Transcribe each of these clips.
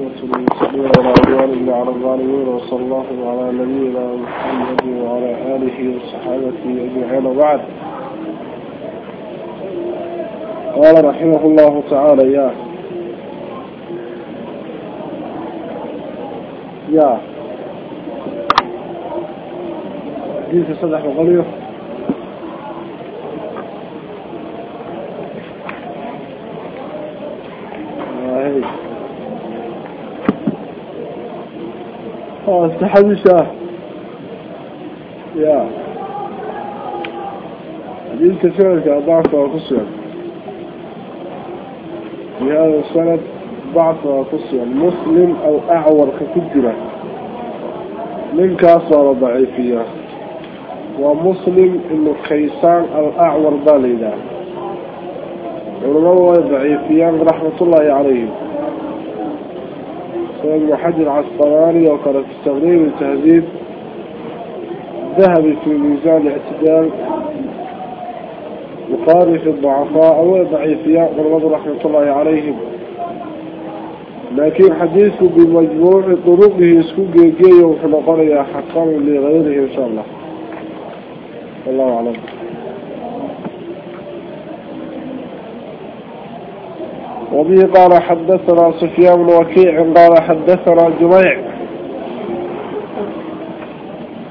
والمسلمين ولا عدوان إلا على الظالمين وصلى الله على نبينا محمد وعلى آله وصحابته أجمعين وبعد قال رحمه الله تعالى يا. يا. حديث صدح وغليه استحبشة يا. حديث فعلك ضعف وقصير في هذا السند ضعف وقصير مسلم أو أعور ككجرة من كاسر ضعيفية. ومسلم إنه كيسان الاعور باليدا علماء ضعيفيان رحمة الله عليهم ابن حجر عسقلاني وقال في التغريب التهذيب ذهبي في ميزان الاعتدال وقاري في الضعفاء أو ضعيفياء والرضا رحمة الله عليهم. لكن حديثه بمجموع طرقه يسكن جيجي وفي القرية حقا لغيره إن شاء الله. الله أعلم. وبه قال حدثنا سفيان بن وكيع قال حدثنا جميع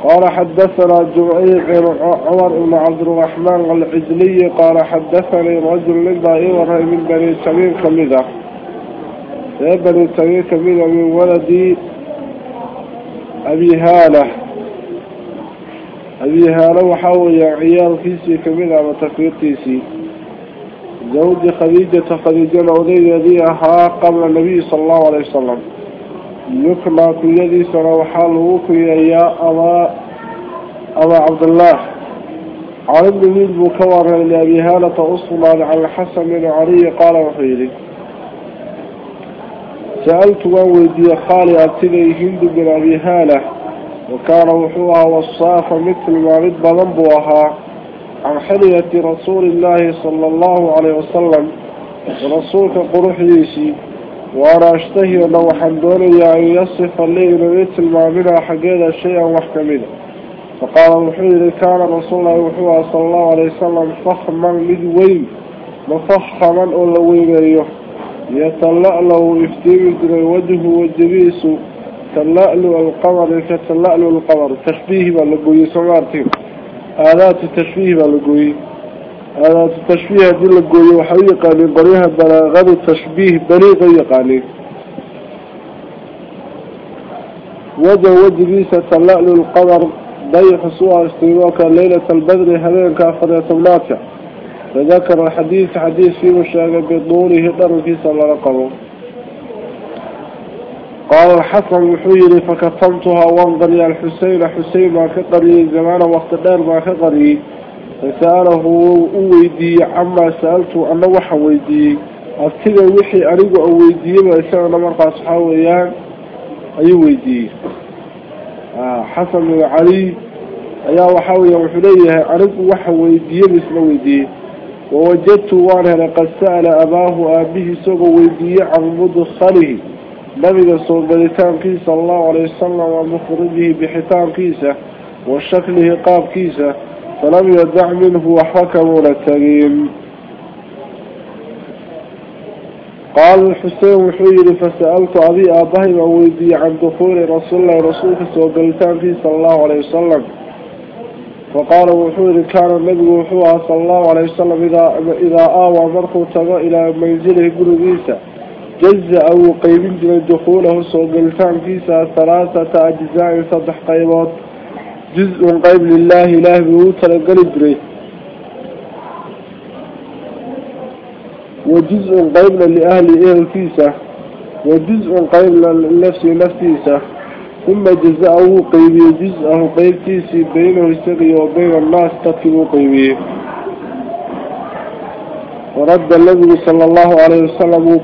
قال حدثنا جميع عمر بن عبد الرحمن العجلي قال حدثني رجل من ضائر من بني تميم كمدة يا بني تميم كمدة من ولدي أبي هالة. أبي هالة وحاول عيال كيسي كمدة وتفيرتيسي زوج خديجة خديجة الأودي ذي أها قبل النبي صلى الله عليه وسلم. يكما كيدي سنة وحاله كي يا أبا أبا عبد الله. عن ابن ميل مكور لأبي هالة أصلا عن الحسن بن علي قال وحيدي سألت وودي خالي أبتدي هند بن أبي هالة وكان وحوها وصاف مثل ما رد ذنبها. عن حلية رسول الله صلى الله عليه وسلم ورسولك قروح ليسي وأنا أشتهي لو حمدوني أن يصف لي ما منها حقيقة شيئا وحكمنا فقال الوحيد كان رسول الله وحوه صلى الله عليه وسلم فخما مدوين مفخما أولوين أيه يتلألو يفتيم جري وجهه وجبيس تلألو القمر كتلألو القمر. تشبيه بلقوي سمارتين آلات التشبيه بالقوي آلات التشبيه دي لقوي وحقيقة لقريها بلاغات التشبيه بليغ يقاني وجه وجه بيسة تلأل القمر ضيح سوى استيواك ليلة البدر هلين كافر يتمناك فذكر الحديث حديث في مشاهد بطوله هدر في صلى الله عليه قال الحسن الحويري فكتمتها وانظر يا الحسين حسين ما كقري زمان وقت دير ما كقري فسأله ويدي عما سألته أنا وحا ويدي أبتدى وحي أريد ويدي ما يسألنا مرقى صحاويان أي ويدي آه حسن علي أيا وحاوية وحليه أريد وحا ويدي مثل ويدي ووجدت وأنا قد سأل أباه أبيه سوق ويدي عن مدخله نبي صلى كيسة الله عليه وسلم ومخرجه بحتام كيسة وشكله قاب كيسة فلم يدع منه وحكم للتقيم قال الحسين الحويري فسألت أبي أبهي وويدي عن دخول رسول الله رسولك سوقلتان فيه صلى الله عليه وسلم. فقال وحوري كان النبي وحوها صلى الله عليه وسلم إذا, إذا آوى مرخو تغى إلى منزله قلوبيسة. جزء أو قيب جل دخوله سوق الفهم فيسا ثلاثة أجزاء صدح قيبات جزء قيب لله إله بيوت لقل جري وجزء قيب لأهل إيه فيسا وجزء قيب للنفس نفسيسا ثم جزاءه قيبي جزءه قيب تيسي بينه السري وبين الناس تطلب قيبيه ورد النبي صلى الله عليه وسلم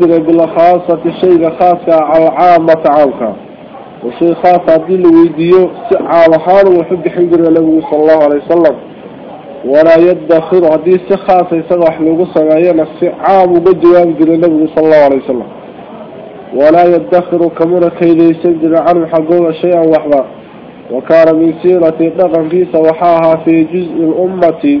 جري بالخاصة شيء خاصة على عامة عامك وشيء خاص هذه الويديو على حاله وحب حجر النبي صلى الله عليه وسلم. ولا يدخر هذه خاصة يسرح قصة عيانا عام وجواب جري النبي صلى الله عليه وسلم. ولا يدخر كمنا كيدي سجل عنه حقوق شيئا وحبا. وكان من سيرة دقا في سوحاها في جزء الأمة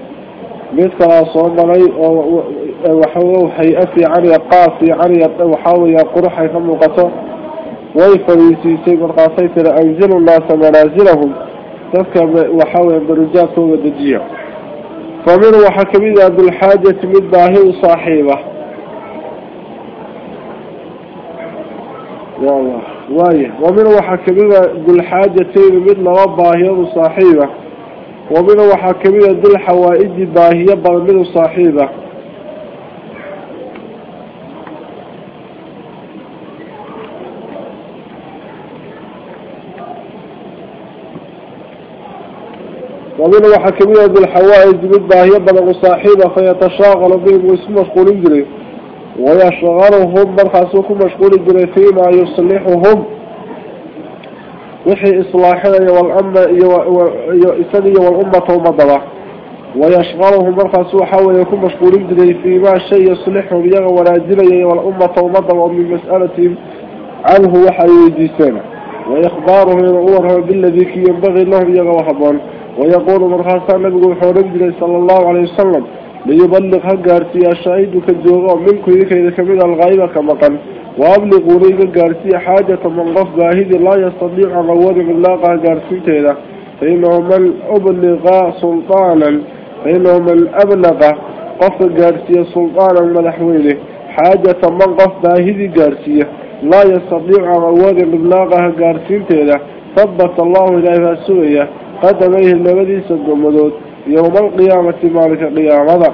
إنه أقيبي على قدر فضلهم سيوكل فضل بغيهم في الدين دينته فمن إلى أنزل الناس منازلهم بعائشة عائشة وحاد علي وحصوم مري من باصوم مري وحقوم مرقى صحاوي يسوق التاغن بوحسيسي مثل صوم مري وحوه حيئتي عني قاسي عني وحاوي قرحي كم قصة ويفريسيسي مرقى سيطر أنزل الناس منازلهم تذكر وحاوي برجات ودجيع فمن وحكمي عبد الحاجة من باهي صاحبة. والله وايه ومن وحكمنا بالحاجتين من باهية صاحبة ومن وحكمنا بالحوائج باهية من صاحبة ومن وحكمنا بالحوائج من باهية من صاحبة فيتشاغل وحي إصلاحنا والأمة إسانية والأمة ومضبع ويشغلهم مرخصو حاول يكون مشغول جري فيما شيء يصلحهم يغى وراجلي والأمة ومضبع من مسألة عنه وحي سنة ويخبارهم يرؤوه بالذي كي ينبغي لهم يغى وحبان ويقول مرخصا نبي حورم صلى الله عليه وسلم ليبلغ هقارسي الشهيد كالجوغة منكم إذا إذا كمين الغيبة كمقن. وأبلغوا لي قارسي حاجة من غف باهد لا يستطيع أود من لاقى قارسي فإنه من أبلغ سلطانا. فإنه من أبلغ قف قارسي سلطانا ملحوينه حاجة من غف باهد قارسي لا يستطيع أود من لاقى قارسي ثبت الله إليه فسوية قدميه النبدي سقمدود يوم القيامة مالك قيامة.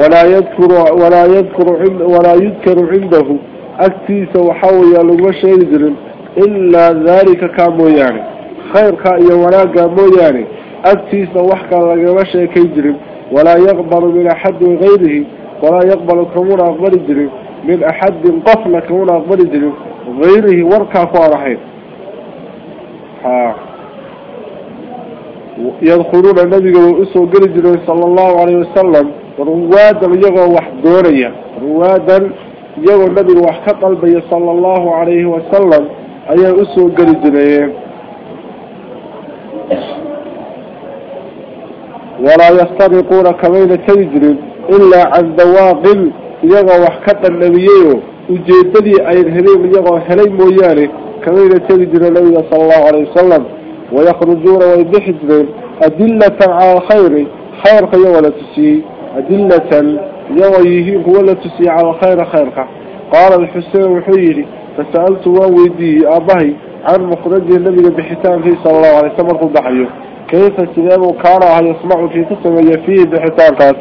ولا يذكر ولا يذكر عند ولا يذكر عنده. أكتيس وحوي لما شيء إلا ذلك كان يعني خير كأي ولا كان يعني أكتيس وحكى لما شيء ولا يقبل من أحد غيره. ولا يقبل كمون أقبل جرم من أحد قفل كمون أقبل جرم غيره وركا فارحين ها. يدخلون النبي صلى الله عليه وسلم. روادا يغوا وحدوريا روادا يغوا النبي وحكى قلبي صلى الله عليه وسلم. أي إسوا قرجل ولا يسترقون كمين تجري إلا عن دواق يغوا وحكى النبي وجيدني أي الهليم يغوا هليم وياني كمين تجري النبي صلى الله عليه وسلم. ويخرجون ويبحثون أدلة على الخير. خير خير ولا تسي أدلة يويه هو لا تسي على خير خيرك. قال الحسين وحيري فسألت وويدي أبهي عن مخرج النبي بحتان فيه صلى الله عليه وسلم بحيه كيف سلام كان يسمع في تسمى فيه بحتان قال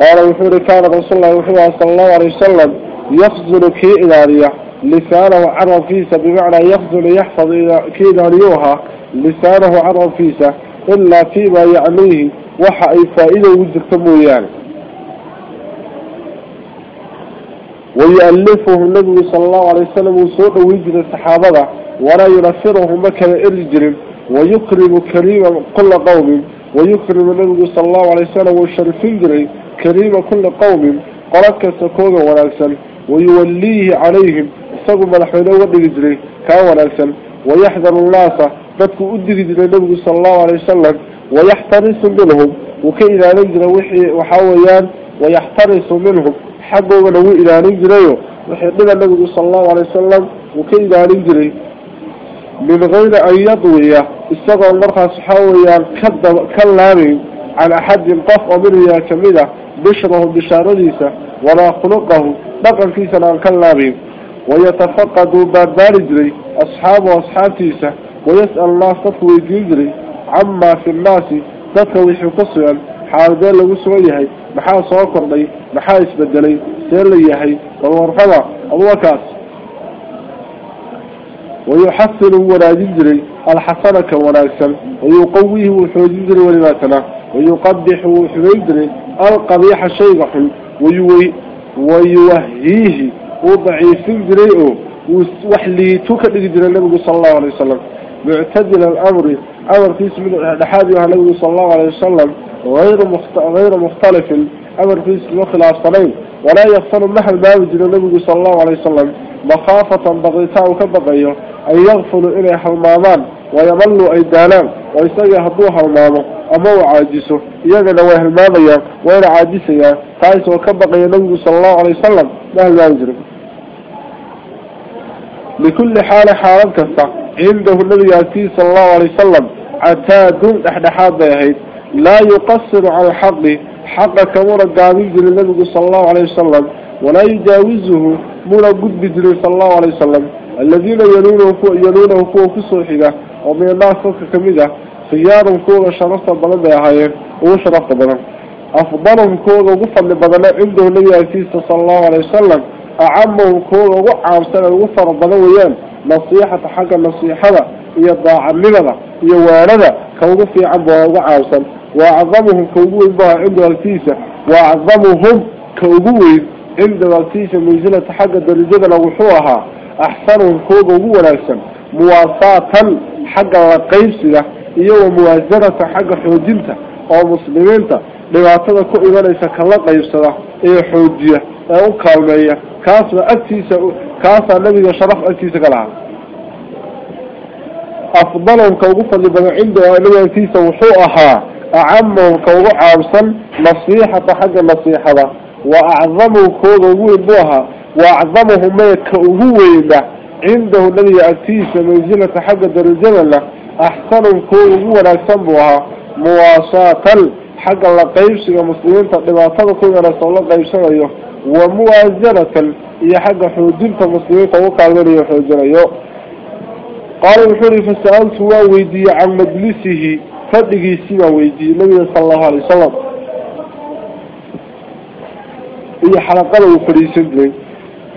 قال وحوري كان رسول الله وحوري صلى الله عليه وسلم يخزن كي إدارية لسانه عرض فيسا بمعنى يخزن يحفظ كي إداريوها لسانه عرض فيسا. إلا فيما يعنيه وحا أي فائدة وجدت يعني ويألفه النبي صلى الله عليه وسلم وصوت ويجد الصحابة ولا ينفره مكان إرجل ويكرم كريم كل قوم ويكرم النبي صلى الله عليه وسلم والشرفين جري كريم كل قوم قرك سكون ونالسا ويوليه عليهم سقوا ملحونا ودق جري كان ويحذر الناس بدك أدق جري النبي صلى الله عليه وسلم ويحترس منهم وكإذا نجر وحي وحاويان ويحترس منهم حقه ولو إذا نجريه وحيدنا النبي صلى الله عليه وسلم وكإذا نجري من غير أن يضوي استغى المرخى صحاويان كلامي عن أحد قف أمره يا كميدة بشره بشارديسة ولا خلقه بقى في سنة كلامي ويتفقد بارجري أصحابه وأصحاب تيسة ويسأل الله صفوه يجري عما في الناس ذاتك ويحي قصيا حالدين لو سويهي maxaa soo kordhay maxaa isbedelay see la yahay balwarfada abuwakaas ويحسن وناجين جري الحسن كوناكسا ويقويه وحوجين جري ولماتنا ويقبح وحوجين جري القبيح حل ويوي ويوهيه وضعيفين جريئه وحليتوك جري النبي صلى الله عليه وسلم. معتدل الأمر أمر في اسم الحادي النبي صلى الله عليه وسلم غير غير مختلف أمر في اسم خلاف صلين ولا يغفر محل باب جري النبي صلى الله عليه وسلم مخافة بغيتاء كبغيه أن يغفلوا إلي حمامان ويملوا أي دالان ويساقي هدوها حمامه أما إيانا نواه المامية وين عاجسيا تايس وكبقي النبي صلى الله عليه وسلم. ما لا يجرب لكل حال حالا كسا عنده النبي صلى الله عليه وسلم عتاد احدحات بيهيد لا يقصر على الحق حق كمورا قابل للنبي صلى الله عليه وسلم ولا يجاوزه مولا قد صلى الله عليه وسلم. الذين يلونه فوق يلونه فوق الصحيحة ومن الناس فوق كميدة خيارهم فوق شرفت بلد يهايين وشرفت بلد. أفضلهم كوغا وقفا لبدنا عنده النبي صلى الله عليه وسلم. أعمهم كوغا وقعهم سنة وقفا بدويان نصيحة حق النصيحة هي الضاعة لنا هي واردة كوغا في وقعهم سنة وأعظمهم كوغوين بها عنده الكيسة وأعظمهم كوغوين عنده الكيسة منزلة حق الدرجة لوحوها. أحسنهم كوغا ونالسا مواساة حق القيسة إيوه موازنة حق حوجنته أو مسلمين dhibaatada ku imanaysa kala qaybsada ee xoojiya أو كالمية كاس أكتيس كاس النبي شرف أكتيس قلعة أفضلهم كوقف لبني عنده أنو أكتيس وحوءها. أعمهم كوقع أرسل نصيحة حق نصيحة وأعظموا كوضوا إبوها وأعظمهم ما يكوهوا إلا عنده الذي أكتيس منزلة حق درجل له. أحسنهم كوضوا لأسنبوها مواساة حق الله قيبسك مسلمين تقبع صدقين رسول الله قيبسك وموازنة هي حق حوجنة مسلمين توقع ذلك حوجنة قال الحري فسألت هو ويدي عن مجلسه فدقي سيما ويدي النبي صلى الله عليه وسلم. هي حلقة وفريسة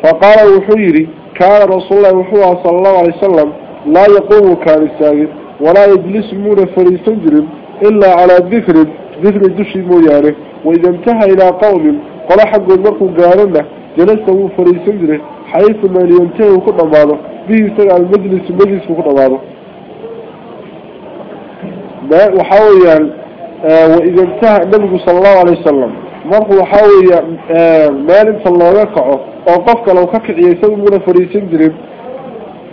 فقال الحري كان رسول الله وحوه صلى الله عليه وسلم لا يقوم كان الساجد ولا يجلس مون فريسة إلا على ذكر ذكر الدشي مويانه وإذا انتهى إلى قوم قال حق المرق قارنه جلسه فريسا جره حيث ما ينتهي وكل ماله به سرع المجلس وكل ماله وحاول آه وإذا انتهى النبي صلى الله عليه وسلم مرق وحاول آه مال صلى الله يقعه وقفك لو كفع يسوي من فريسا جره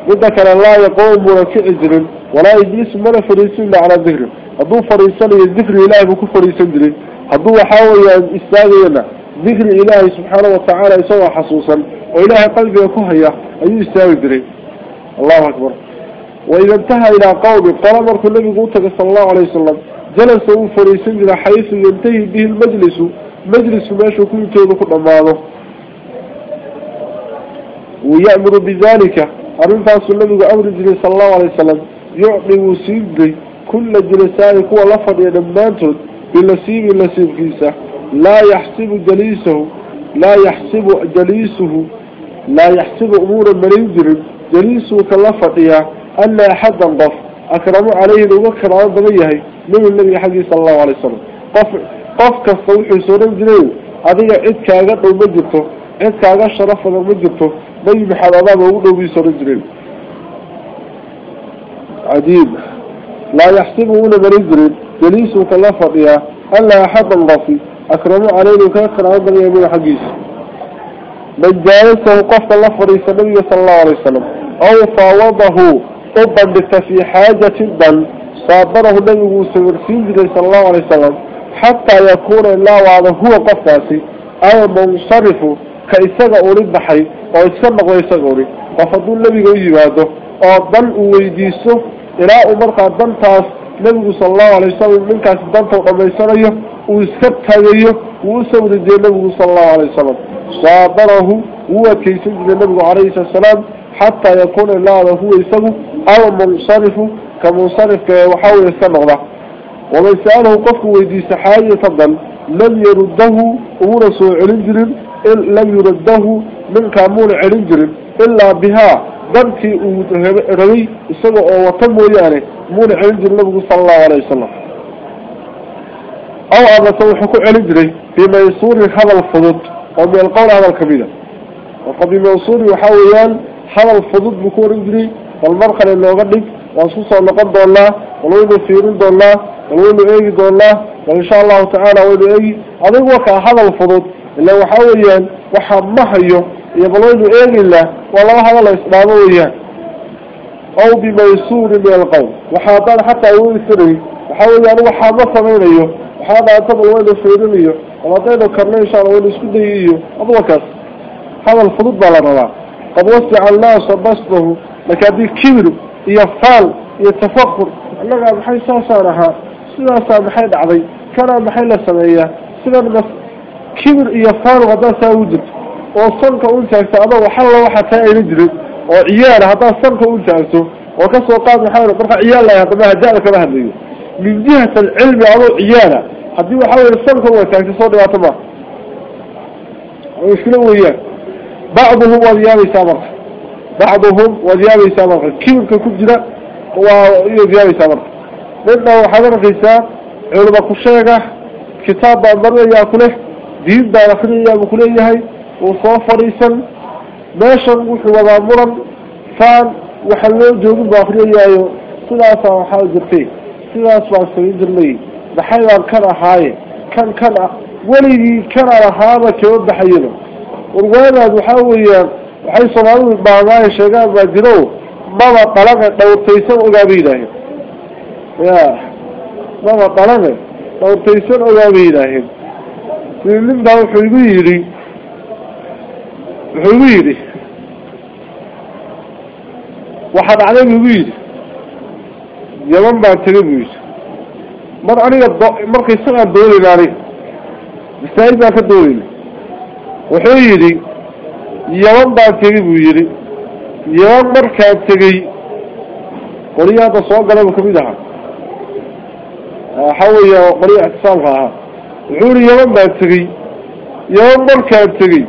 مدة كان لا يقوم مركع جره ولا يجلس من فريسا على ذكره dikri ilaahay buu ku fariisan jiray hadduu waxaa weeyaan istaagayana ذكر الاله سبحانه وتعالى يسوى حصوصا وإله قلبي وكهية أي يستاوي بري الله أكبر. وإذا انتهى إلى قومي قرم أركو النبي قوتك صلى الله عليه وسلم جلس أوفر يسجل حيث ينتهي به المجلس مجلس ماشي وكل يتوضي كل أمانه ويأمر بذلك. أرنفع سلمه أمر جلس صلى الله عليه وسلم. يعني وسيبني كل جلسانك هو لفظ ينمانته بالنسيب النسيب كيسة. لا يحسب جليسه لا يحسب جليسه لا يحسب أمور مريجر جليسه كلفظ يا أن أحد ضف أكرم عليه المكر على ضميه من النبي حقي صلى الله عليه وسلم. قف قف كالصوح سورة جنيه هذه عد كاغت ومجرته عد كاغت شرف ومجرته بي وقلوا بي سورة جنيه عجيب. لا يحسبون برجل جليسه كاللفظية ألا akramu caleynu kaga karaamo badan yahay buga xaggiisa. Man jaalisahu qofka la fadhiista nabiga sala allahu alay wasalam aw faawadahu u bandhigta fii xaajatin dan saabarahu nabigu uu sawirsiin jiray sala allahu alay wasalam xataa yakuuna ilaa waada huwa qofkaasi almunsarifu ka isaga uli baxay oo iska noqdo isaga uli qof hadduu nebiga u yimaado oo dan uu weydiiso ilaa uu markaa dantaas نبي صلى الله عليه وسلم من كاس دانت وقبل سنيه وسبت هذيه وسبت دي نبي صلى الله عليه وسلم صابره هو كيسد النبي عليه السلام حتى يكون الله هو يسده أو منصرف كمنصرف وحاول يستمغ له ومن سأله قفه ويدي سحاية فضل لم يرده هو ورسو علنجر لم يرده من كامون علنجر إلا بها weydiisa xaajata dan لم يرده ورسو علنجر لم يرده من كامون علنجر إلا بها ذنكي روي إساقه وطمو يعني مون علنجر النبي صلى الله عليه وسلم أو أما سوحكو علنجري بما يصور هذا الفضل ومن القول هذا الكبير وقد بما يصور يحاوليان هذا الفضل بكور انجري والمرقل اللي وقدك وصوصا لقد الله ولوين سيرين الله ولوين ايجي الله وإن شاء الله تعالى ولوين ايجي هذا هو هذا الفضل اللي هو حاوليان وحمحيه يبلوين ايجي الله والله هذا الإسلام وياه أو بميسور من القول وحاطان حتى يقول سري وحاوليان وحامة سمينيه وحاطان أنتم الوين سيرينيه ومطينه كرنين إن شاء الله وين اسكديه هذا كاس هذا الفضل بالرضا قد وسع الله صبصته لكن كبر يفعل يتفخر لغا بحي ساسارها سيدا بحي دعضي كان بحي لسمية سيدا بس كبر يفعل غدا ساوجد وصنك أنتاكت أبا وحل وحتى ينجرد وعيال هذا صنك أنتاكته وكسو قاد محاول برخ عيال لا يهدمها جالك بهذه من جهة العلم أبو عيالة حدي وحاول الصنك أنتاكت صوت واتما ويشكلوا وياه بعضهم وذيابي سابق بعضهم وذيابي سابق كيف كجرة وذيابي سابق لأنه حضر قيسا علماء كشيغة كتاب بأمر يأكله دين بأخرين يأكله يهي وصوف ريسا ماشا وحي وضامرا فان وحلو جوغ بأخرين يأيو سلاسة وحاول جرتي سلاسة وحاول جرمي بحيوان كان أحاي كان كان ولدي كان بحيله warwaanaad waxaa weeyaan waxay soomaalidu baamaaya sheegaan baa jiro maba qalaqe dhawrtaysan ogaaba yidhaaheen ya maba qalaqe dhawrtaysan ogaaba yidhaaheen sidi nin baa mar aniga marka isagaan doonayna aniga masaa'il baan ka doonayna wuxuu yidhi yaman baan tegey buu yidhi yaman markaan tegey qoliya hadda soo galay buu kamid ahaa waxaa weeya qoliya ictisaamka ahaa wuxuu yihi yaman baan tegey yaman markaan tegey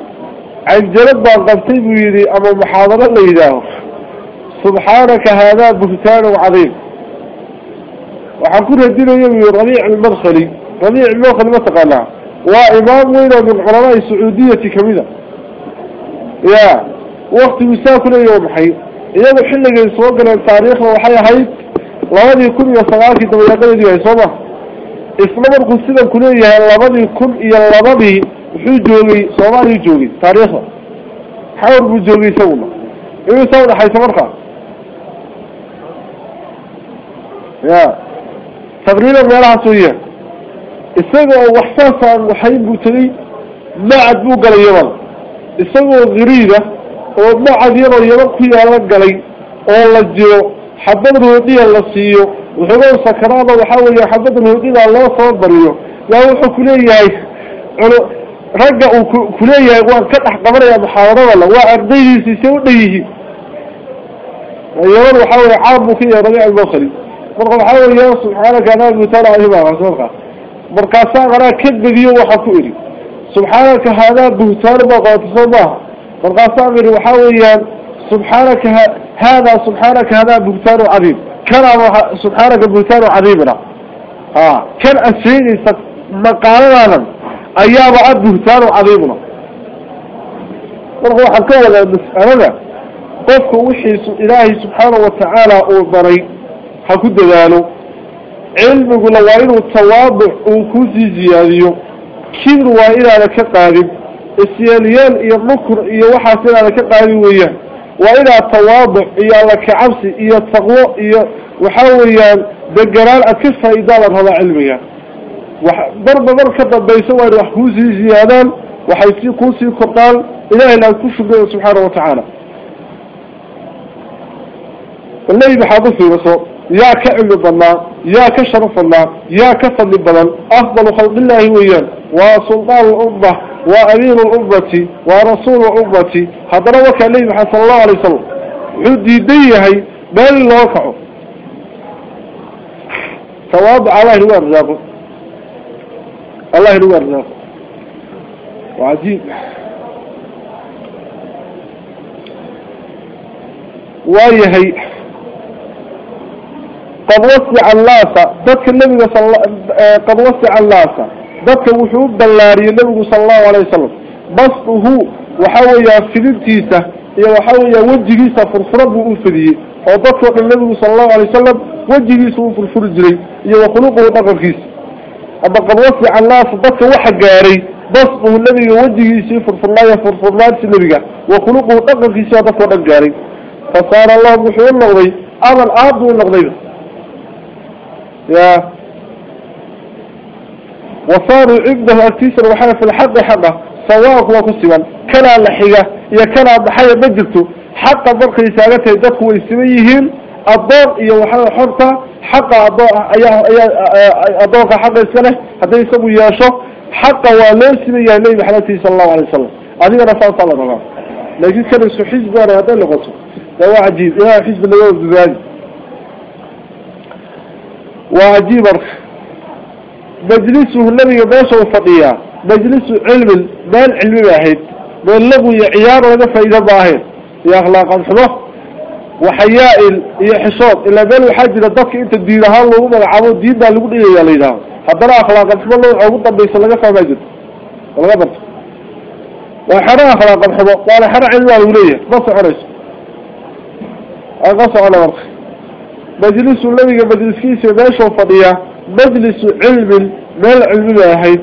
عنجلب بان قبطي بيدي أما محاضرة ليداه سبحانك هذا بهتان عظيم. وحكونا الدين يومي رضيع المدخلي رضيع المدخلي ما تقالها وإمام وينا من علماء السعودية كمذا يا وقت يساكل يوم حي. اليوم بحل لك يسوقنا التاريخ وحي حي وهذا يكون يصغاك دويا قلدي يا إسوما إسلام القسيدة كلية يا الله بدي يكون يا الله وحي جوغي صومالي جوغي تاريخه حاول بجوغي سونا إيه سونا حي سمرخة يا ميلها سوية isagoo waxsaasaan waxayn buu tegey macad buu galay yaman isagoo gariida oo macad yaroo yaman ku yaala galay oo la jiro xabad roodiya la siiyo wuxugo sakaraada waxaa weeye xabad roodida loo soo bariyo yaa wuxuu kuleeyahay رجع كلية وان كده حقبر يا محاورة ولا واعدي يسوي ليه يوم يحاول يعاب في ربيع البخاري مرق يحاول يوصل على جناب وترى عليهم عصرقة مركاسا غرا كذب ديو وحكوري سبحانك هذا بوتار بغات صباح مركاسا غير يحاول سبحانك هذا سبحانك هذا بوتار عظيم كلا سبحانك بوتار عظيمنا ها كل أسير يسق مقارنة أيام عبد بهتان وعظيمنا ورغو حكوة لنسألنا قفك وحي إلهي سبحانه وتعالى أوضري حكو دلاله علم يقول الله إنه التوابع وكوزي زياديو. كين هو إلى لك قارب. السياليان إيا النكر إيا وحاس إلى لك قارب وياه وإلى التوابع إيا لك عبسي إيا التقوى إيا وحاوليان بقرار أكسها إدالة هذا علميان وضرب ضرب كذبيس وارح كوزي زيادة وحيث كوزي كقال إلى أن كشف سبحانه وتعالى اللي بحاضر في وصو يا كعلم بنا يا كشرف الله يا كفضل بنا أفضل خلق الله ويان وسلطان الأرض وأمير الأرض ورسول الأرض هذا روك الله يحافظ الله عليه وسلم عدي ديه بل الله وقعه تواضع على الله الرابط الله الناس وعجيب وايهي قد وسع اللاسة ذاتك النبي صلى الله قد وسع اللاسة ذاتك وحود دلاري النبي صلى الله عليه وسلم. بسطه وحاوية فلنتيسة وحاوية وجهيسة فرفرة أفديه وذاتك النبي صلى الله عليه وسلم وجهيسة فرفرة جري وخلقه دقركيس أما قد وسع اللاسة ذاتك وحق قاري. بسطه النبي وجهيسة فرفرة فرفرة النبي وخلقه دقركيس ذاتك ودقاري فصار الله بحول النغضي أما الآب النغضي يا. وصاروا عبده أكتيسر وحاجة في الحق حقه. سواء هو كسبا كلا لحية يا كلا بحاجة بجلته حق برق رسالته يدفه ويسميهين الضوء يا وحاجة حرطة حق الضوء حق السنة حتى يسموا ياشو حق وليس من النبي حالته صلى الله عليه وسلم هذه أنا صلى الله عليه وسلم لكن كان يسو حزب هذا اللي قلته ده عجيب إيه حزب اللي يوم بذلك وعجيب مجلسه النبي باشا وفقيا مجلس علم مال علم واحد مال لغو عيار ولا فايدة باهر يا أخلاق وحياء يحصاد إلا بال حاجة الضك أنت تديرها الله وما العمود دين ده لقول إيه يا ليدا هذا أخلاق الحمى الله عمود طب يسلقه فما يجد. ولا قبل وحرا أخلاق الحمى قال حرا علم الولية بس عرس أقص على ورخ مجلس الذي مجلس كيس باشا وفضيا مجلس علم مال علم باهيد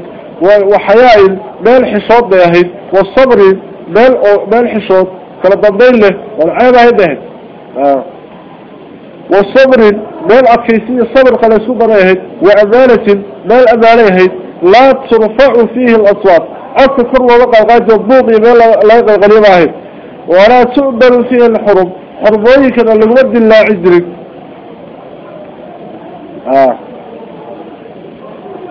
وحياء مال حشاد باهيد والصبر مال مال حشاد كلا ضمين له. والعيبة هيد. والصبر مال أكيسي الصبر كلا سوبر باهيد وأمانة مال أمانة لا ترفع فيه الأصوات. أذكر وقع غاجة الضوضي مال لا يقل غريبا ولا تؤبر فيه الحرم. حرمويك اللي مد الله عجرك آه.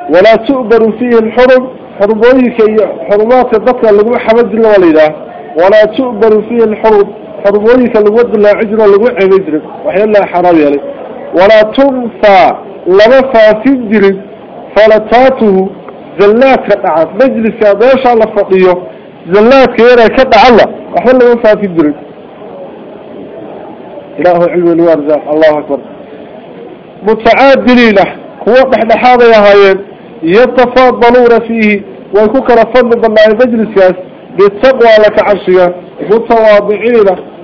ولا تؤبر فيه الحرم. حرمويك حرمات الضفة اللي حمد الله وليده ولا تؤبر فيه الحرم. اللي مد الله عجر قوي عجرك وحي الله حرام يلي ولا تنفى لما جرك فلتاته زلات كدعات مجلس باشا الله فقيه زلات كيرا كدع الله وحي الله جرك إله علم الوارزاق الله أكبر. متعادلين. هو بحنا حاضر يا هايين. يتفاضلون فيه.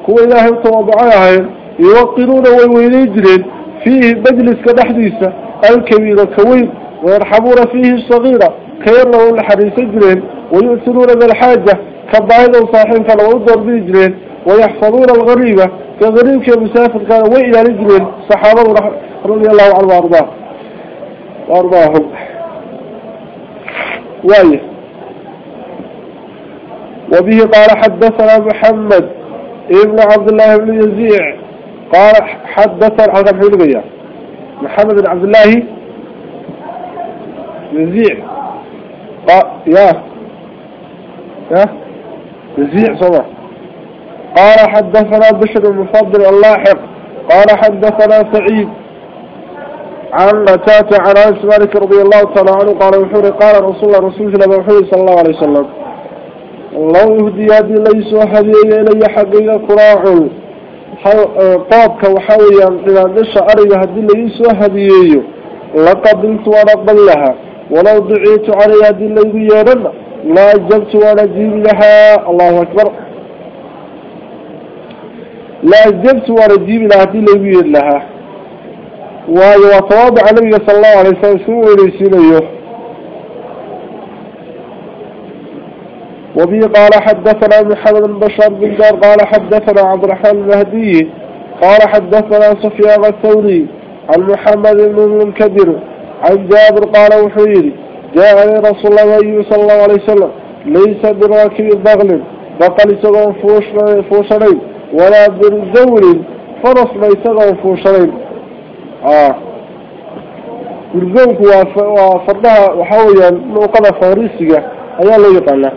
ويكوك رفضل بالله مجلس ياس بالتقوى لك عرشيا متواضعين هو إله متواضعين هايين يوقنون ويوينيجرين فيه مجلس كدحديثة الكبير الكوين ويرحمون فيه الصغيرة كيرنا الحديث جرين ويؤثرون بالحاجة كبعيد وصاحين كانوا وضر بيجرين ويحفظون الغريبة كغريب كمسافر كان وإلى رجل صحابة رضي الله عنه وارضاه وارضاهم وايه وبه قال حدثنا محمد ابن عبد الله بن يزيع قال حدثنا عن حلقية محمد بن عبد الله يزيع. قال يا يا يزيع صباح قال حدثنا بشر المفضل اللاحق. قال حدثنا سعيد عن نتات عن أنس مالك رضي الله تعالى عنه قال وحوري قال رسول الله رسول الله صلى الله عليه وسلم. الله يهدي هذه ليس هدي إلي حقيقة كراع طابك وحاويا إلى نشا أريد هدي ليس هديه لقبلت ونقبل لها. ولو دعيت علي هدي ليس يرن لا أجبت ونجيب لها. الله أكبر. لا أجبت ونجيب لها هدي ليس لها. وتواضع النبي صلى الله عليه وسلم. سوء ليسينيه وبه قال حدثنا محمد بن بشار بن دار قال حدثنا عبد الرحمن المهدي قال حدثنا سفيان الثوري عن محمد بن المنكدر عن جابر قال وحيري جاء رسول الله صلى الله عليه وسلم ليس براكب بغل بقل سغن فوشنين ولا برزور فرس ليس غن فوشنين آه. برزونك وفردها وحاويا نوقضة فارسية أيها الله يقال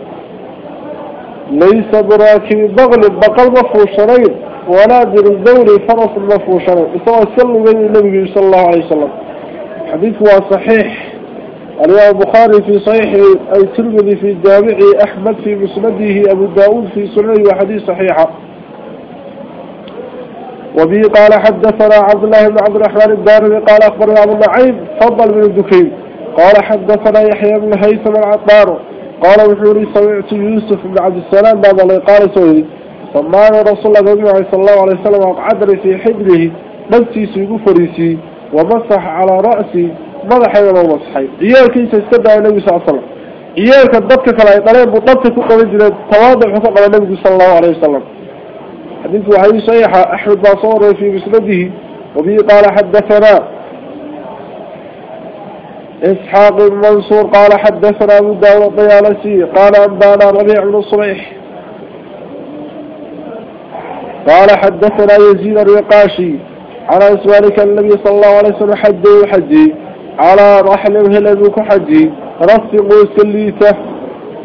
ليس براكب بغل بقل مفوشنين ولا برزور فرس مفوشنين إسوا سلم بين النبي صلى الله عليه وسلم حديث هو صحيح. الإمام البخاري في صحيح أي ترمذي في جامع أحمد في مسنده أبو داود في سنه وحديث صحيحة وبه قال حدثنا عبد الله بن عبد الرحمن الدارمي قال أخبرنا أبو النعيم فضل من الدكين. قال حدثنا يحيى بن هيثم العطار قال وحوري سمعت يوسف بن عبد السلام بعد الله قال سويري صمان رسول الله صلى الله عليه وسلم وقعدر في حجره نفسي سيقو فريسي ومسح على رأسي مدحي ولا مسحي عيالك إنت استدعى النبي صلى الله عليه وسلم. عيالك الضبط كلا يطلعين بضبط كقوة جدا تواضع فقط النبي صلى الله عليه وسلم. حديث وحي صحيحة أحمد باصور في مسنده وبه قال حدثنا إسحاق المنصور قال حدثنا أبو داود الطيالسي قال أنبأنا ربيع بن الصبيح قال حدثنا يزيد الرقاشي على اسوالك النبي صلى الله عليه وسلم حجي وحجي على رحل هلب كحجي رفق سليته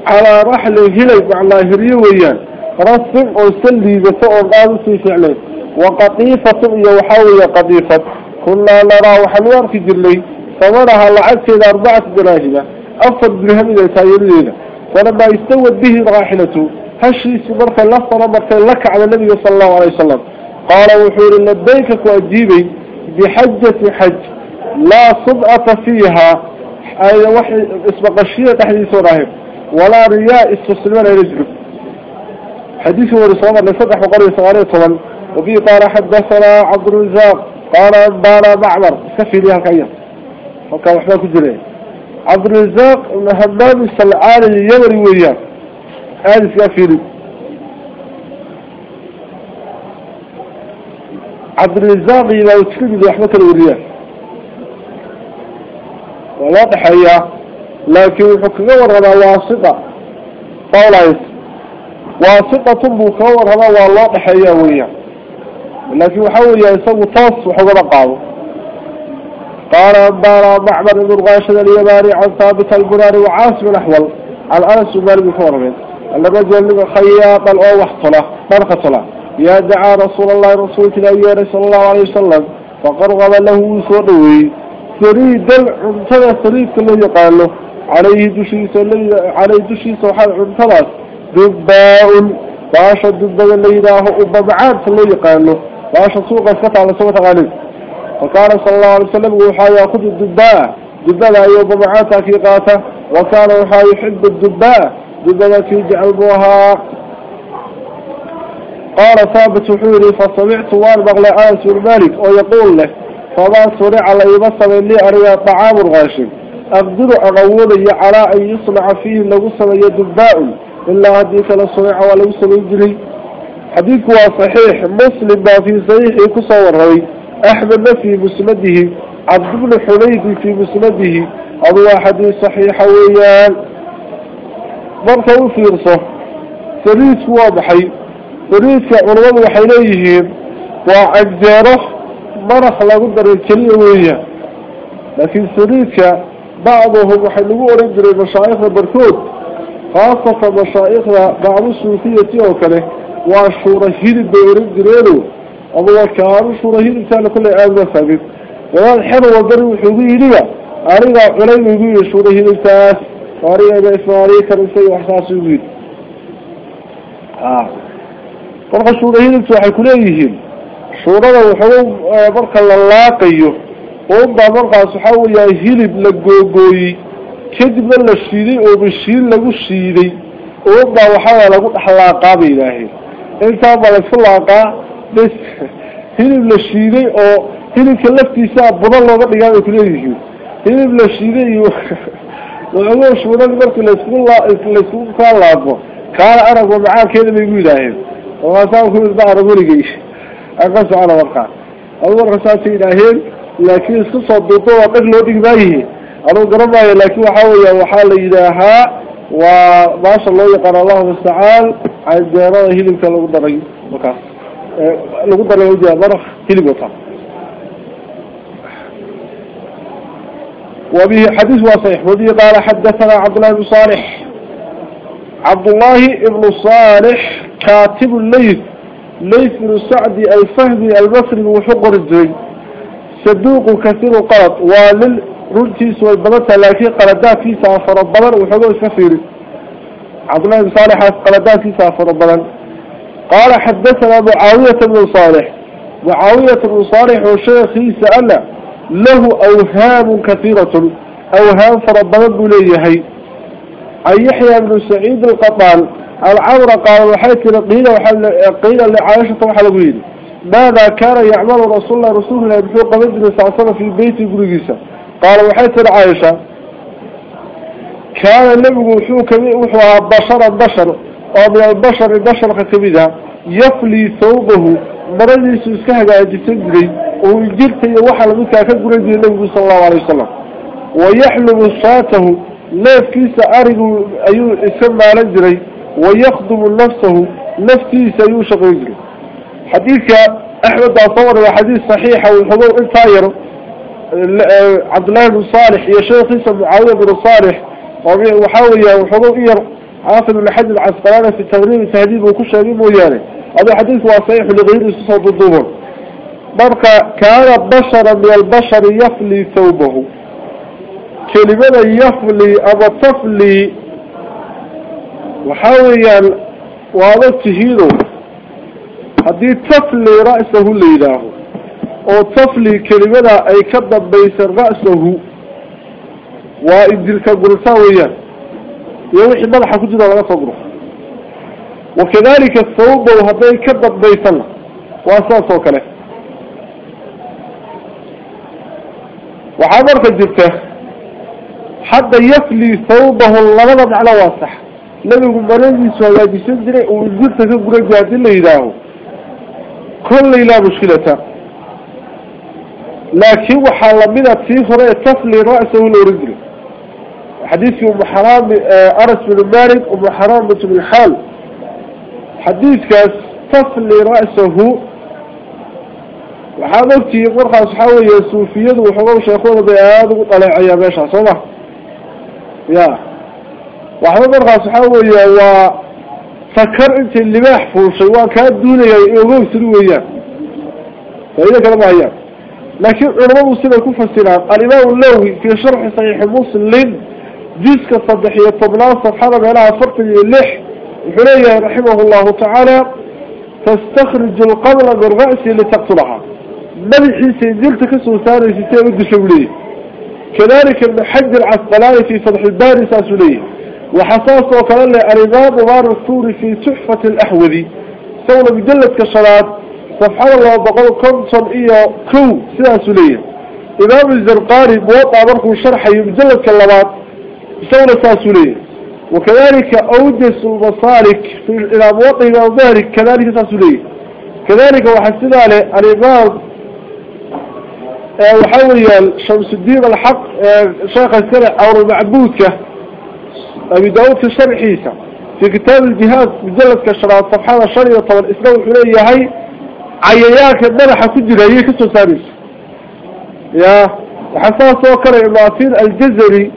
على رحل هلب الله هريويا رفق سليته وقالوا في فعله. وقطيفة يوحوي قطيفة. كنا نرى وحنوار في جلي ثمنها العكس أربعة دراهمة أفضل درهم إذا سايرين فلما يستوت به راحلته هشي سمرك لفظ مرك لك على النبي صلى الله عليه وسلم. قال وحور لبيك وأجيبي بحجة حج. لا صدقة فيها. أي وحي اسم قشية تحديث راهب. ولا رياء استسلمان يرجع حديث ورسالة لصدح وقال صغيرة طبعا وفي قال حدثنا عبد الرزاق. قال أنبانا معمر. كفي لها كأيام وكان وحبا كجرين عبد الرزاق من همام السلعان اليمري وياه هذا كافيري عبد الرزاق إذا وتكلم رحمة الوريان واضح هي لكن حكم ورنا واسطة طولعيس واسطة بكور هذا واضح هي وياه لكن حاول يسوي طاس وحضر قاضي قال أنبارا معمر بن غاشد اليماني عن ثابت البناني وعاصم الأحول. عن أنس مالك فورمين أن الرجل من خياط الأو وحطله مرخصله يا دعا رسول الله رسولك الأيار صلى الله عليه وسلم. فقرغب له سودوي سريد العنتدى سريد الذي قال له. عليه دشيس عليه دشيس وحال عنتدى دباء. باشا الدباء الذي داه أببعاد الذي قال له. باشا سوق الفتح على سوق غالب فكان صلى الله عليه وسلم وحا يأخذ الدباء. دباء أيوب معاتا في قاته وكان وحا يحب الدباء. دباء في جعلبوها قال ثابت حوري فسمعت وان بغل آنس المالك ويقول له فما سرع على يبصر لي أريا طعام الغاشم أقدر أغولي على أن يصنع فيه لغسل يدباء إلا هديك لصنع ولغسل يجري حديث هو صحيح. مسلم ما في صحيح كصور روي. أحمد في مسنده عبد بن حميد في مسنده أبو حديث صحيح ويان مركو في رصه فريد واضحي. فريد كعلماء وحيليهم. وعجاره مرخ لا قدر الكلية ويان لكن فريد بعضهم وحلقوا رجل المشايخ البركود خاصة مشايخ بعض السلوكية وكله وشورة هيد بيرجلونه أما كانوا شورهين إنسان كل آذى ثابت وهذا حر وقر وحبيه لي أريد يقول شورهين إنسان. وأريد إسماري كان إنسان وحساس يقول آه. فرق شورهين إنسان كليهم شورة وحبوب برك اللاقيه وإنبا برك سحاول يهيلب لقوقوي كذب للشيدي وبالشيد لقو الشيدي وإنبا وحاول لقو حلاقا بإلهي إنسان بلس اللاقا bes hilib la shiiday oo hilibka laftiisa budan looga dhigaa bay kuleeyihiin hilib la shiiday iyo waxoogo shuurad markii laisku laisku kaa laabo kaana arag macaankeeda bay gu yidhaaheen waasaa ku ba arag weligay aan ka socona markaa adu marka saasay yidhaaheen laakiin isku soo duudo waa dhag loo dhigi maayihi anugu garan maayo laakin waxa weya waxaa la yidhaahaa waa maasha loo yaqaan allahu mustacaan canjeerada hilibka lagu daray markaas wajaa maraq hilib wata وبه حديث وصحيح وبه قال حدثنا عبد الله بن صالح عبد الله بن صالح كاتب الليث ليث بن سعدي الفهمي البصري وحقر الزي صدوق كثير قلط ولل رنتي سوى البلد لكن قلدات في سافر البلد وحضور كثير عبد الله بن صالح قلدات في سافر البلد قال حدثنا معاوية بن صالح. معاوية بن صالح وشيخي سأل له أوهام كثيرة. أوهام فربنا بليه أي يحيى بن سعيد القطان. العمر قال وحيث قيل قيل لعائشة وحلقين ماذا كان يعمل رسول الله رسول الله الله عليه وسلم في بيت قرقيسة قال وحيث لعائشة كان النبي وحوك وحوها بشرا بشر ومن البشر بشر كتبدها يفلي ثوبه مرضي سيسكها قاعد تجري ويجرت وحل منك كقرقي النبي صلى الله عليه وسلم ويحلم صاته ناس كيس أرجو أيو اسمع لجري ويخدم نفسه نفسي سيوشق يجري حديث أحمد أصور حديث صحيح والحضور الطاير عبد الله بن صالح يا شيخ اسم معاوية بن صالح وحاول وحضور إير عاصم لحد العسقلانة في التغريب التهديد وكل شيء مويانه هذا حديث صحيح لغير صوت الظهور. بركة كان بشرا من البشر يفلي ثوبه. كلمة يفلي أو تفلي وحاول وهذا تهينه. هذه تفلي رأسه الليلاه أو تفلي كلمة أي كذب بيس رأسه. وإذلك قرصاويا يوحي ملحة كجدا ولا تقره وكذلك الثوب وهذا كذب بيسنا وأساسه كله وحضرت الجبتة. حتى يفلي ثوبه اللغضب على واسح. يقول مريضي سواء بسندري وإذلك كبرى جاد اللي يداه كل لا مشكلة. لكن وحال من التيخرة تفلي رأسه الأورجل حديث أم حرام أرس بن مالك أم حرام بن الحال. حديث كاس تفلي رأسه وحاولتي مرخى أصحابه يسوفية وحقوق شيخون بياد وطلع يا باشا صبح يا. وحاول مرخى أصحابه و فكر انت اللي محفوظ سواء كان دون يقوم سلويا فإذا كلام هيا لكن علماء مسلم يكون فسران الإمام اللوي في شرح صحيح مسلم جزء الصدحية طبلان صفحة بلها فرق اللح حلية رحمه الله تعالى. تستخرج القبل بالرأس لتقتلها. ملحي سيزلت كسو ثاني في سيرد شوليه كذلك ابن حج العسقلاني في فتح الباري ساسوليه وحصاص وكان الإمام مبار الثوري في تحفة الأحوذي سوى مجلة كشرات. صفحة الله بقول كنتم إيا كو ساسولية إمام الزرقاري موطع بركو شرحي مجلة كلمات. سوى ساسولية وكذلك أودس في إلى إمام ذلك كذلك ساسولية كذلك وحسنا له الإمام وحاول شمس الدين الحق شيخ السنة أو المعبودك أبي داود في الشرع حيسى في كتاب الجهاد مجلد كشرات صفحة الشرية طبعا الإسلام الحلية هاي عياك الملحة كجرة هي كسو ساريس يا وحساس وكر إماتين الجزري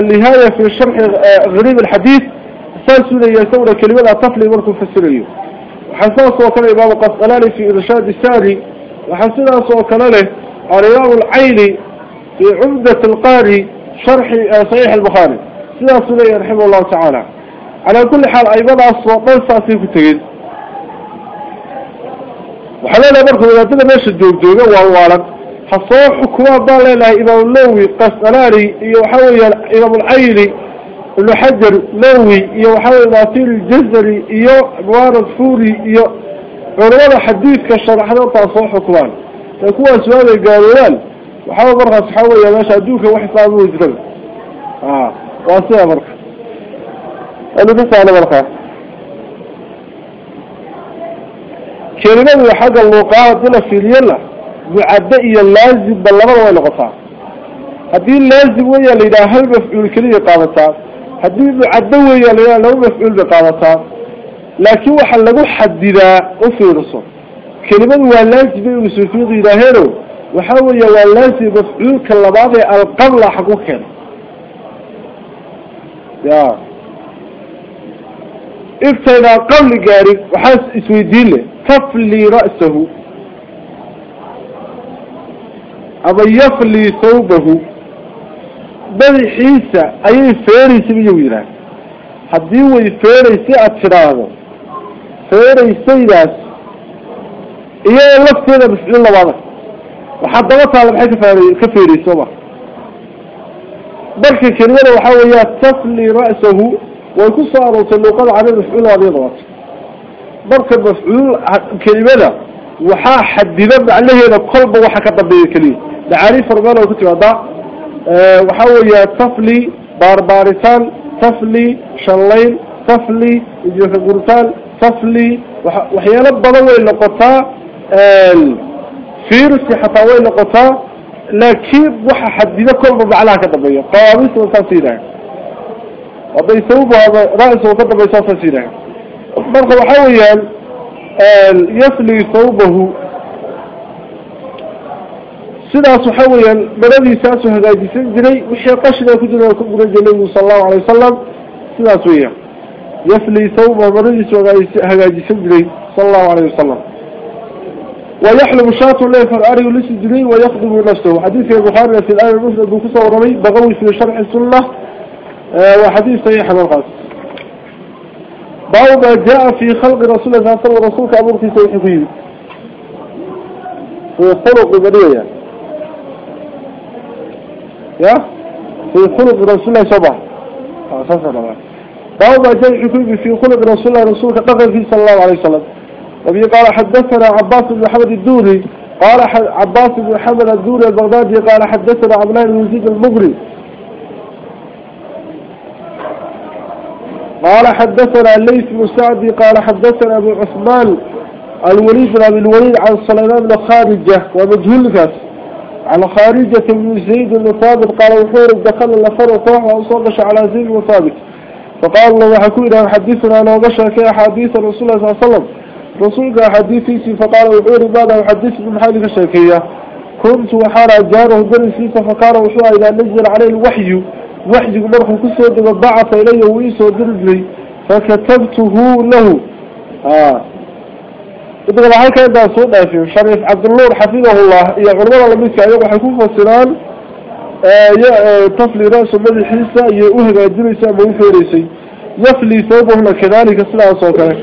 النهاية في شرح غريب الحديث. ساسونا يسون كلمة طفل مركو فسريه وحساس وكر إمام قصلاني في إرشاد الساري وحساس وكر له الإمام العيني في عمدة القاري شرح صحيح البخاري. سيدا سلية رحمه الله تعالى. على كل حال أيضا أصواتان ساسي كتغيد وحلالا مركو إذا تنا ماشي الجوج جوجا والوالد حصوح حكومة بالله إمام اللوي قسطلاني يوحوي إمام العيني ابن حجر لوي يوحوي ناصير الجزري يو موارد فوري يو علماء حديث كالشرح هذا تصوح حكومان يكون سؤال قالوا وحاول مرخص حوي يا باشا أدوك وحسابه وجرم آه واسيا مرخص أنا بس على مرخص كلمة حق الوقاء دل في اليلا. معدئي اللازم بلغة ولا قطع هذه اللازم اللي إذا هل مفعول كلية قامتها هذه معدئ ويا اللي لو مفعول بقامتها لكن وحل لغو حددا وفي رسول. كلمة واللازم يسوفيض إلى هيرو. وحاول واللازم مفعول كاللباضي القبل حقوقين يا. افتنا قبل قارب وحاس اسويدين له تفلي رأسه. أضيف لي ثوبه. بل حيسى أي فيريس بيويرا حديوه فيريس أتراه فيريس إلاس إياه الله فتيرا بس إلا بعضك وحد غطها لبحيث كفيريس بلك كريلا وحاول تفلي رأسه ويكون صار وصلوا قد عدد مسؤول عليه ضغط بلك المسؤول كريلا وحا حد ينبع عليه إلى وحكى وحا كتب تعريف ربنا وكتبه ده آه، وحاول تفلي بارباريسان تفلي شلين تفلي جثقرسان تفلي وحيا لبضوا النقطة فيروس حتى وين نقطة لكن وح حد إذا كل ما بعلاقه طبيعي قابس وتصيره هذا رأس وطبه بيصير تصيره برضه حاول يفلي سداس حويا بلدي ساس هذا جسدي وشيا قشنا كذا كبر جلي صلى الله عليه وسلم سداس ويا يفلي ثوب بلدي سوا هذا جسدي صلى الله عليه وسلم ويحلم شاط الله فرعي ولسجدي ويخدم نفسه حديث يا البخاري في الآية المسلمة بن بقصة ورمي بغوي في شرح السنة وحديث صحيح من الخاص بعض جاء في خلق رسول الله صلى الله عليه وسلم رسولك أمر في سيحفين وطرق بريئة يا؟ في خلق رسول الله صباح. أساسا باب ما جاء في خلق رسول الله رسول كقدر فيه صلى الله عليه وسلم. وبي قال حدثنا عباس بن محمد الدوري. قال عباس بن محمد الدوري البغدادي. قال حدثنا عبد الله بن يزيد المغري. قال حدثنا الليث بن سعدي قال حدثنا أبو عثمان الوليد بن أبي الوليد عن سليمان بن خارجة ومجهول كاس. عن خارجة بن زيد بن ثابت قال وحور دخل لفر وطوح وصوغش على زيد بن ثابت. فقال الله حكونا حدثنا أنا وغشى كأحاديث رسول الله صلى الله عليه وسلم. رسولك حديثي فقال وحوري بعد حديث من حالك الشيكية كنت وحارى جاره درسي فقال وحوري إذا نزل عليه الوحي وحي مرخو كسود وضعف إلي ويسو درجلي فكتبته له. آه. إذا قال هكذا إذا صوت أفهم شريف عبد النور حفظه الله. يا علماء الله مسك أيضا حيكون فصلان طفل رأس مدي حيسا يأوهد الدرسة موفيريسي يفلي ثوبه كذلك سلعة صوته.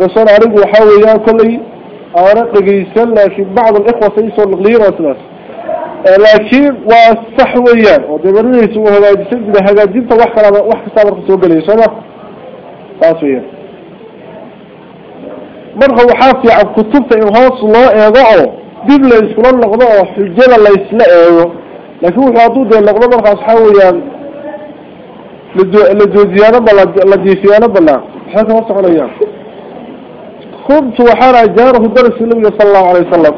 بصر عرق وحاوية كلي أرق جيسا لكن بعض الإخوة سيسوا الغلير وثلاث لكن والصحويان ودبرني سوى هذا جسد هذا جنت وحكا وحكا سابر سوى مرخى وحافي عن كتبت إن هاص الله إيضاعه ديب لا يسكولان لغضاء حجالة لا يسلقه لكن وحاطوه دي اللغضاء مرخى أصحاويا لدوزيانا بلا لديفيانا بلا حكا وصح عليا خبت وحارى جاره درس النبي صلى الله عليه وسلم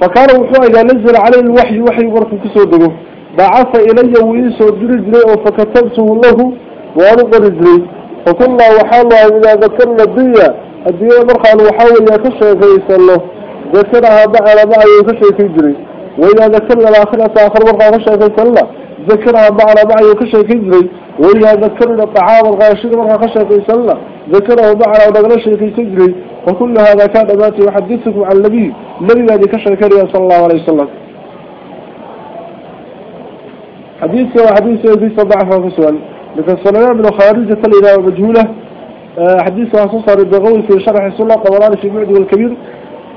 فكان وحوى إذا نزل عليه الوحي وحي ورق كسوده بعث إلي وإنسو درجلي فكتبته له وأرق رجلي فكنا وحالها إذا ذكرنا الدنيا يكشف في له ذكرها بعلى معي يكشف في جري وإذا ذكرنا الآخرة آخر مرخى يكشف في الله ذكرها بعلى معي يكشف في جري وإذا ذكرنا الطعام الغاشر مرخى يكشف في الله ذكره بعلى ودغلش في تجري وكل هذا كان ذاتي يحدثكم عن النبي النبي الذي كشف كريا صلى الله عليه وسلم حديث وحديث يزيد ضعفه في سؤال لكن سلمان بن خارجة إلى مجهولة حديث وصصر البغوي في شرح السنة قبراني في معد والكبير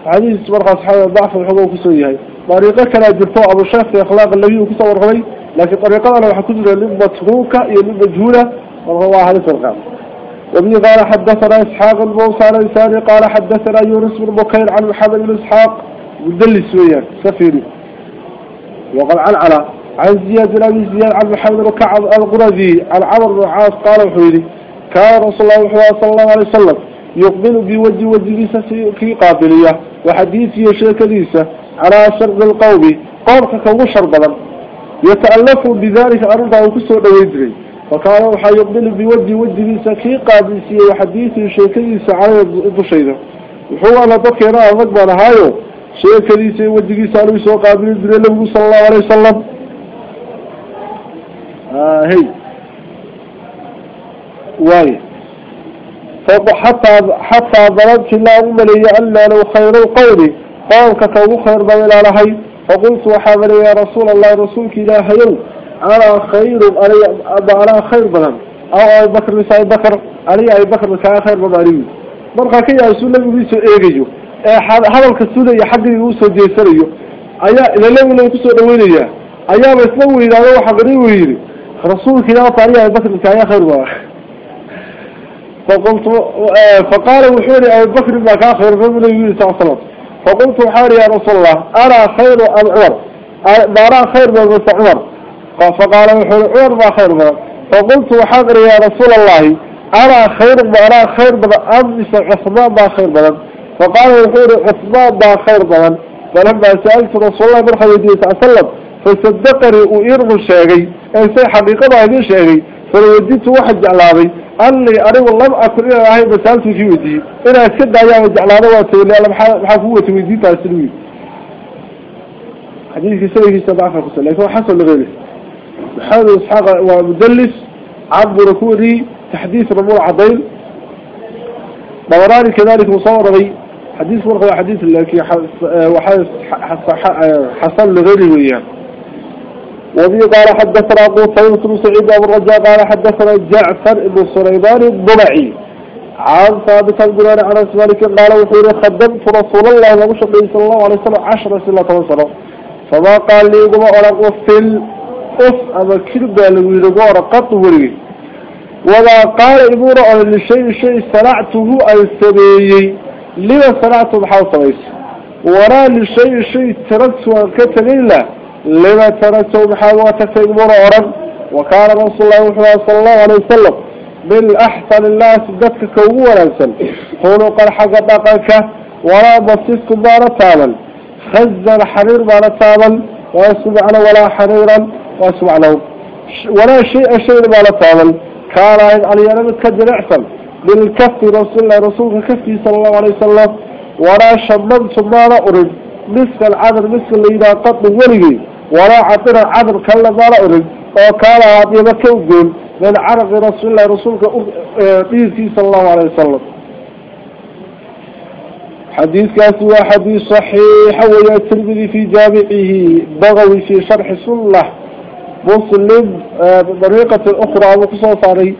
حديث مرقى صحابة ضعف في سوية طريقة كان جرتوا أبو الشيخ في أخلاق النبي وكسور غوي لكن طريقة أنا وحكوز للمتروكة يلي مجهولة وهو هذا فرقان وبه قال حدثنا إسحاق الموسى الإنساني قال حدثنا يونس بن بكير عن محمد بن إسحاق. مدلس وياه سفيري وقال عن على عن زياد بن زياد عن محمد بن كعب القرزي عن عمر بن عاص قال وحيدي كان رسول الله صلى الله عليه وسلم يقبل بوجه وجه في قابلية وحديثي وشيكديسة على شرق القوم. قولك كوشر بلن يتألف بذلك أرضه وكسر ويدري فكان وحا يقبل بوجه وجه سكي قابلسي وحديثي وشيكديسة على الضشيدة وحو أنا ضكينا أمقبال هايو. شيكديسة وجه سالوي سوى قابل الدري صلى الله عليه وسلم. آه هي. واي. حتى حتى ضربت الله أملي ألا لو خير القول. قال كتو خير بين لهي فقلت وحاول يا رسول الله رسولك إله يوم. أنا خير أنا أنا خير بدن أو أبو بكر مساء بكر. علي أبو بكر مساء خير علي مرقا كي أسول لك بيسو إيجيو هذا الكسودة يحدد يوسو جيسريو. أيا إذا لم يكن كسو دوينيا أيا بسنوي إذا لو حقري ويري رسول كلا طاري أبو بكر مساء خير بدن فقلت فقال وحوري أبو بكر ما كان خير بدن النبي صلى الله عليه وسلم. فقلت حاري يا رسول الله أنا خير أم عمر؟ دارا خير بدن عمر. فقال وحوري عمر ما خير بدن فقلت وحضر يا رسول الله أنا خير أنا خير بدن أم عثمان ما خير بدن فقال وحوري عثمان ما خير بدن فلما سألت رسول الله مرحبا صلى الله عليه وسلم فصدقني وإرغ الشيغي أي سي حقيقة هذه الشيغي فلوديت واحد جعلابي لي أريد الله أكل إلى بسالته في ودي إنا أسكد أيام جعلابي واتولي أنا بحفوة ودي تأسلوي. حديث سيدي سبعة فقصة لكن حصل لغيره. محمد إسحاق ومدلس عبد ركوري تحديث رمول عضيل دوراني كذلك مصور بي حديث مرقى حديث لكي حصل لغيره وياه وفي قال حدثنا أبو طيب بن سعيد أبو الرجاء قال حدثنا جعفر بن سليمان الضبعي. عن ثابت بن عن مالك قال وحوري خدمت رسول الله صلى الله عليه وسلم عشر سنة سنة فما قال لي قم أرق في الأف أما كربا لوي رقور قط وري وما قال إبورا أن لشيء شيء صنعته السبيي لما صنعته بحاول طويس وراء لشيء شيء تركت وانكتب إلا لما تركته بحاواتك إبورا أرق وكان رسول الله صلى الله عليه وسلم من أحسن الناس ذاتك كوورا سن قولوا قال حق دقاك ولا بصيصكم بارا تامل خزن حرير بارا تامل ويسمعنا ولا حريرا ويسمعنا ولا شيء شيء بارا تامل كان علي أنا متكدر أحسن بالكف رسول الله رسول كفي صلى الله عليه وسلم. ولا شممت ما لا أرد مثل العذر مثل اللي إذا قط ولي ولا عطنا عذر كلا أرد وكان هذه مكوجل من عرق رسول الله رسولك قيسي صلى الله عليه وسلم. حديث كاسوا حديث صحيح ويا في جامعه بغوي في شرح سنة مسلم بطريقة أخرى وقصة صاري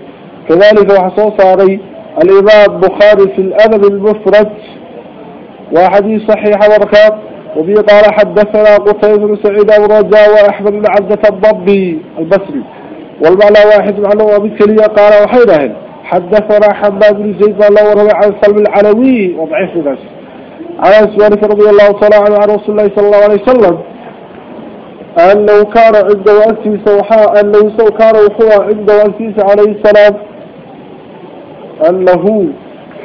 كذلك وحصو صاري الإمام بخاري في الأدب المفرد وحديث صحيح وركات وبي قال حدثنا قتيبة بن سعيد أبو رجاء وأحمد بن عبدة الضبي البصري والمعنى واحد معنى وبالكلية قال وحيدهن حدثنا حماد بن زيد الله وروي عن سلم العلوي وضعيف بس على سؤالك رضي الله تعالى عن رسول الله صلى الله عليه وسلم أنه كان عند وأسيس وحاء أنه سو كان وحوى عند وأسيس عليه السلام أنه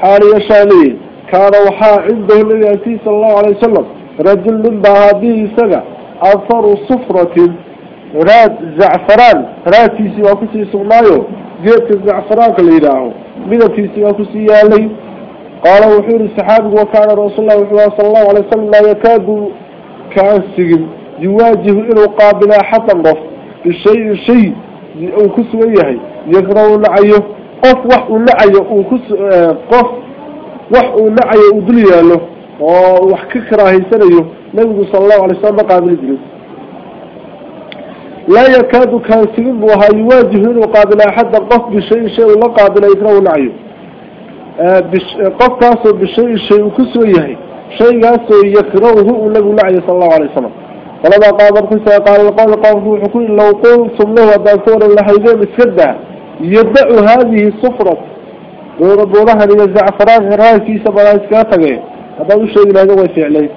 حال يشالي كان وحاء عنده الذي أسيس صلى الله عليه وسلم. رجل من بهذه سنة أثر صفرة raad zacfaraan raadkiisii waa kusii sugnaayo geedka zacfaraanka la yidhaaho midabkiisii waa kusii yaalay qaala wuxuu yihi saxaabigu wakaana rasuullah wuxuu aha sala allahu alay wasalam laa yakaadu kaan sigin yuwaajihu inuu qaabila axadan qof bishayin shay uu ku sugan yahay yakrahu nacayo qof wax uu uu ku qof uu uu oo wax ka karaahaysanayo nabigu sala allahu alay slam ma qaabili jirin لا يكاد كان سلم وها يواجه إنه قابل أحد قف بشيء شيء ولا قابل يكره نعيه آه بش قف كاسو بشيء شيء وكسويه شيء كاسو يكرهه ولا نعيه صلى الله عليه وسلم فلما قال القصة قال القول قال في حكوم لو قلتم له ودافور اللحيدين مسكدة يدع هذه الصفرة وربولها للزعفران راكي سبلا اسكاتك هذا هو الشيء اللي هو فعله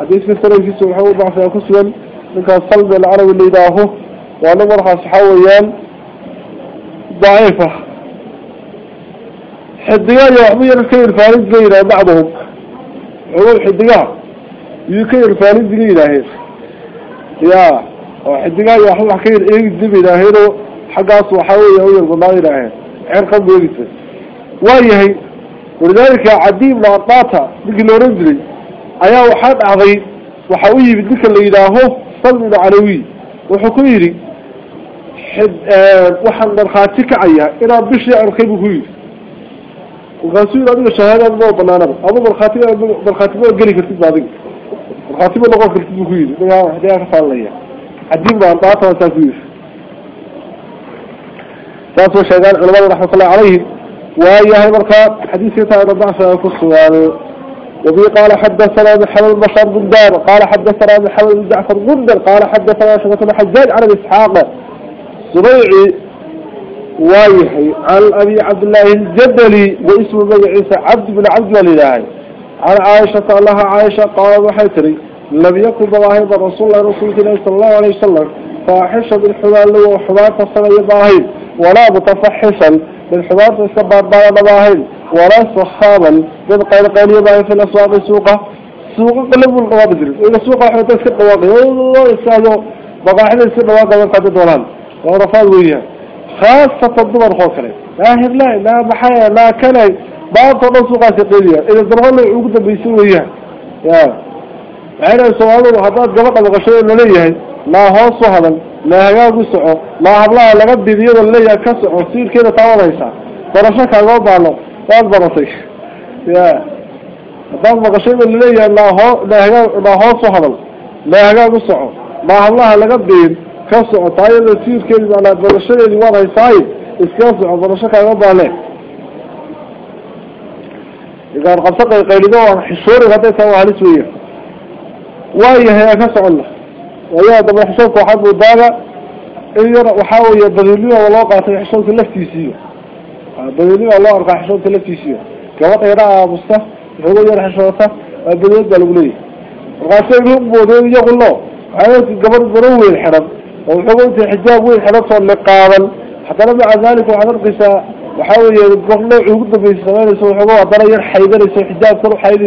حديث مثلا في سبحانه وضعفها كسوا ninkaas salbi alcarabi la yidhaaho waa nin markaas waxaa weeyaan daciifa xidigaha iyo waxba yar ka irfaanin la yidhaha bacduhum cumum xidigaha iyuu ka irfaanin diga yidhaaheen ya oo xidigaha iyo waxba wax ka yar yidhaaho salmi calawi wuxuu ku yidhi waxaan markhaati kacaya inaan bishii arkay buu ku yidhi markaasuu yidhi adiga shahaadaad ma banaanaba ama markhaati markhaati ma geli kartid ba adiga markhaati ma noqon kartid buu ku yidhi dagaa ka faalinaya cadiim baan daata saa ku yidhi ساسو شيغان علماء رحمة الله عليهم وهي مركا حديث يتعرض ضعف يعني وبي قال حدثنا محمد بشر بن دار قال حدثنا محمد بن جعفر بندر قال حدثنا شبة حجاج عن إسحاق سبيعي وايحي عن أبي عبد الله الجدلي واسم بن عيسى عبد بن عبد الله عن عائشة الله عائشة قال وحيتري لم يكن ظواهر رسول الله رسول الله صلى الله عليه وسلم فاحشة بالحبال وحبات الصلاة يباهين ولا متفحشا. بالحبات السباب باهين ولا صخابا من قيل يباهين في الأسواق السوقة سوق قلب القوابد إذا سوق إحنا تسكت قواقي والله يستاهلوا بقاحنا يسكت قواقي من قد دولان ورفال وياه. خاصة الضمر خوكري. لا لا لا بحياة لا كلي. بعض النسوقات قيلية إذا ضربنا عقدة بيسويها يا. عين سؤاله وحطات قبقة بغشية لليه لا هو صهلا لا هجاج سعو لا هبلا لقد بيدير الليه كسعو سير كده طاولا يسا فرشك الوضع له قال برطيش يا حطات بغشية لليه لا هو لا هجاج لا هو صهلا لا هجاج سعو لا هبلا لقد بيدير كسعو طايل سير كده على برشية اللي ورا يسايد اسكاسعو فرشك الوضع له إذا قصدت قيلدوا حشوري غدا سوى على سوية وهي هي كسر الله ويا دم حشوك وحد وداغا إير وحاول يبذلوا والله قاتل حشوك لفتيسية بذلوا الله أرقى حشوك لفتيسية كما يرى مصطف هو يرى حشوكه بذلوا بالقلية الغاسل يقول بودين يقول له عايز قبل بروي الحرم وحقوق الحجاب والحرم صار لقابل حتى مع ذلك وحضر قساء وحاول له عقد في السماء يسوي حقوق أضرى يرحيدر يسوي حجاب كله حيد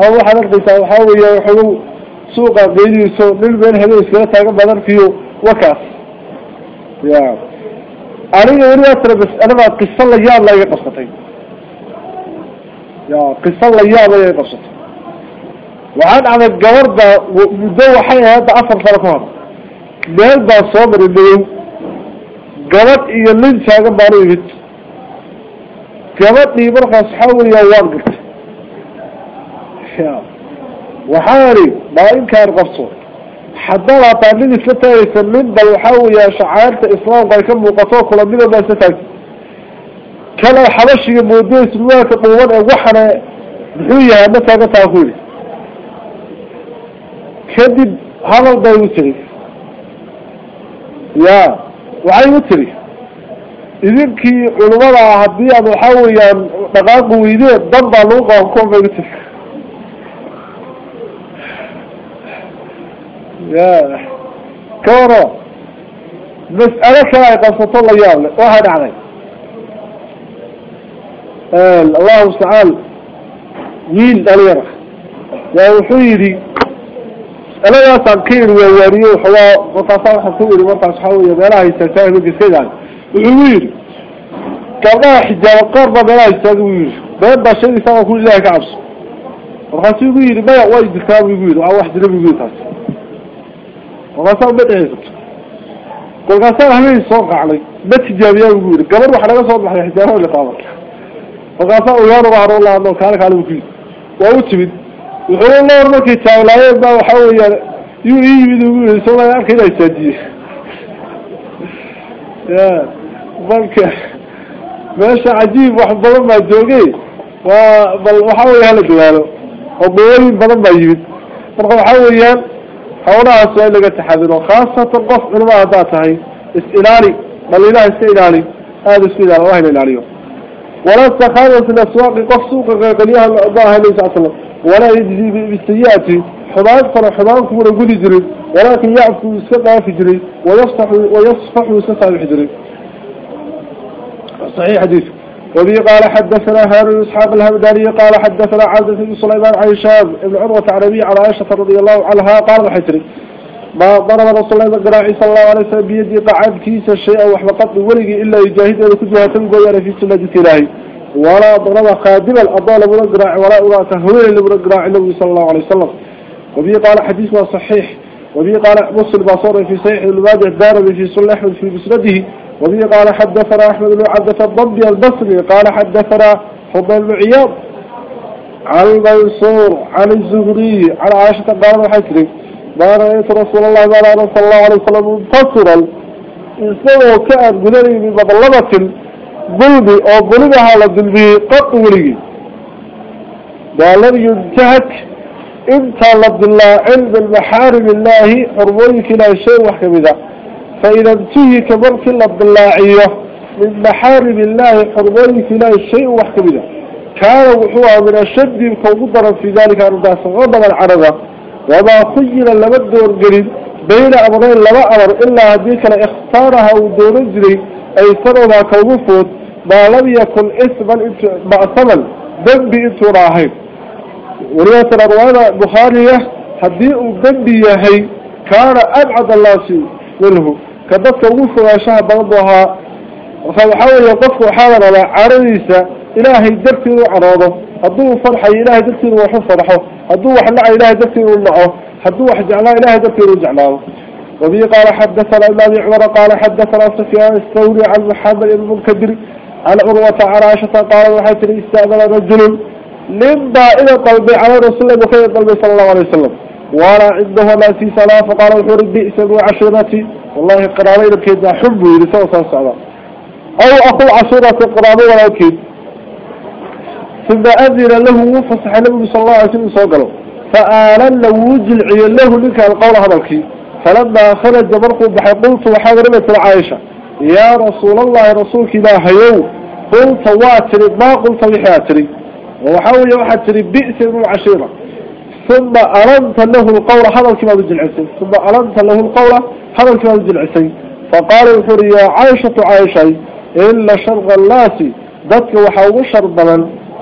يسوي يركبك موجليسو أما غورضة موجليسو أو حضر قساء وحاول يحقوق سوق للبين هذا يسكرة تاقب بدن فيه وكاس يا أنا يقول أترى بس أنا ما قصة الله يا الله يقصتين يا قصة الله يا الله يقصتين وعن عن الجوار ده مدوى حي هذا مeel baa soo mari madow gabadh iyo nin taagan baanu imid gabadhii markaas waxaa weeyaa waan gartay waxaa idhi maa inkaan qabso haddaad hataa nin isla taagaysa nin bal waxaa weeyaa shacaarta islaamka ay ka muuqato kula mida baa isla taagtay kale xabashiga moodo surwaalka dhuuban ee waxana muxuu yahay ma taagan taa ku yidhi kadib hadal bay u tiri يا وعي وتري idinkii culimada haddii aad waxaa weeyaan dhaqaaqu weydeen dan bay utir ya ka waro mas'alo kale ay qabsato la yaab le waxaa dhacday allahu mustacaan wiil dhalinyara yaa wuxuu yidhi mas'aladaasaan ka yidhi waawaariye waxoogaa markaasaa waxaan ku yidhi markaas waxaa weeye meelaha istaagtaagay geskaydaan wuxuu yidhi gabdhaha xijaaba qaar baa meelaha istaagay buu yidhi been baa sheegaysa yidhi gabar waxa naga soo baxday xijaabada liqaaban markaasaa uyaanuga haro laano kaale kaale bu ku yidhi waa u timid wuxuu loor markay taaglaayeen baa waxaa weeyaan yuu ii yimid ugu yidhi soo arka inaa istaajiyey ya marka meesha cajiib wax badan baa joogay waa bal waxaa weya hala dadaalo oo dawooyin badan baa yimid marka waxaa weeyaan حولها سؤال لك تحذيره خاصة القف علماء ذاته اسئلالي بل إله اسئلالي هذا اسئلال الله إلهي ولا استخدمت الأسواق قف سوق غيقليها الله إلهي الله ولا يجزي بالسيئات حضان فرح حضان كبير يقول يجري. ولكن يعفو يسقى في جري ويصفح ويصفح ويصفح يحجري صحيح حديث وبه قال حدثنا هارون إسحاق الهمداني قال حدثنا عبد بن سليمان عن هشام بن عروة عربي على عائشة رضي الله عنها قال حجري ما ضرب رسول الله قراعي صلى الله عليه وسلم بيدي قعد كيس الشيء وحبقت ولقي إلا يجاهد أن كجها تنقل في سنة إلهي ولا ضرب خادم الأضال من قراعي ولا أراك هوين من قراعي النبي صلى الله عليه وسلم. وبه قال حديث صحيح وبه قال مسلم باصور في صحيح المادة الدارمي في سنة أحمد في مسنده. وبه قال حدثنا أحمد بن عبدة الضبي البصري قال حدثنا فضل بن عياض عن المنصور عن الزهري عن عائشة قال الحكري ما رأيت رسول الله صلى الله عليه وسلم منتصرا. إنسانه كأن قدري بمظلمة ظلمي أو ظلمها للظلمي قط ولي. ما لم ينتهك انت لد الله علم المحارم الله حرميك لا شيء وحكمدا فإذا انتهك مرك الله عيه من محارم الله حرميك لا شيء وحكمدا كان وحوها من أشد فوضرا في ذلك أرداس غضب العربة وما خير لمد والقريب بين أمرين لما أمر إلا هديك لإختارها ودور الجري. أي سنونا كوفوت ما لم يكن اسما معصما ذنبي انتو راهي ورواية الأروانا بخارية هديء ذنبي يهي كان أبعد الله منه. كذلك وفو وشاه بعضها فحاول يقفوا حالا على عريسة إلهي درتي وعراضه هدوه فرحة إلهي درتي وحو فرحه هدوه حلع إلهي درتي ومعه هدوه حجعلا إلهي درتي وجعلاه وبي قال حدثنا النبي عمر قال حدثنا سفيان الثوري عن محمد بن المنكدر عن عروة عن عائشة قال وحيث استأذن رجل لما إلى قلبي على رسول الله صلى الله عليه وسلم وأنا عنده ناسي صلاة فقال الحور بئس وعشيرتي والله قرابين بكيد حبه لسوى صلى الله أو أخو عشيرة قرابين ولكن ثم أذن له فصح النبي صلى الله عليه وسلم صوقله فآلن وجل له لك القول هذا فلما خرج مرقب بحي قلت وحاضرمة عائشة يا رسول الله رسولك لا هيو. قلت واتري ما قلت وحاتري. وحاول واحد تري بئس عشيرة. ثم أرنت له القول هذا الكما بالجلعسي ثم أرنت له القول هذا الكما بالجلعسي فقال الحر يا عائشة عائشة إلا شرغ الناس ذاتك وحاول شربا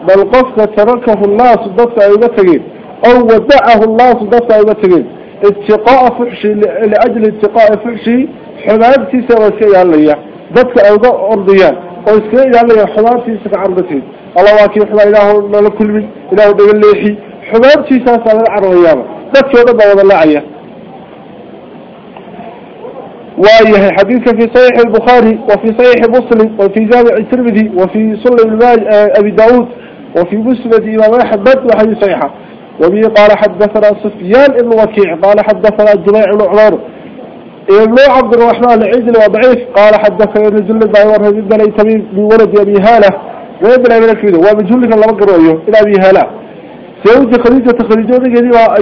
بل قفك تركه الناس ذاتك أيبتغين أو ودعه الناس ذاتك أيبتغين اتقاء فحشي لأجل اتقاء فحشي حمامتي سوى سيئا لي ذاتك أوضاء أرضيان وإسكريا لي حمامتي سكع عرضتين الله واكي إله لكل من إله دقليحي حمامتي ساسا العرضيان ذاتك أوضاء وضا لعيه وآية حديثك في صحيح البخاري وفي صحيح مسلم وفي جامع الترمذي وفي سنن أبي داود وفي مسند إمام أحمد وحديث صحيحة. وبه قال حدثنا سفيان بن وكيع قال حدثنا جميع بن عمر. ابن عبد الرحمن العجل وضعيف قال حدثنا رجل الدعوة بن ليتمين بولد أبي هالة وابن أبي الكبير وبجل الله مقرأيه إلى أبي هالة. زوج خديجة خديجة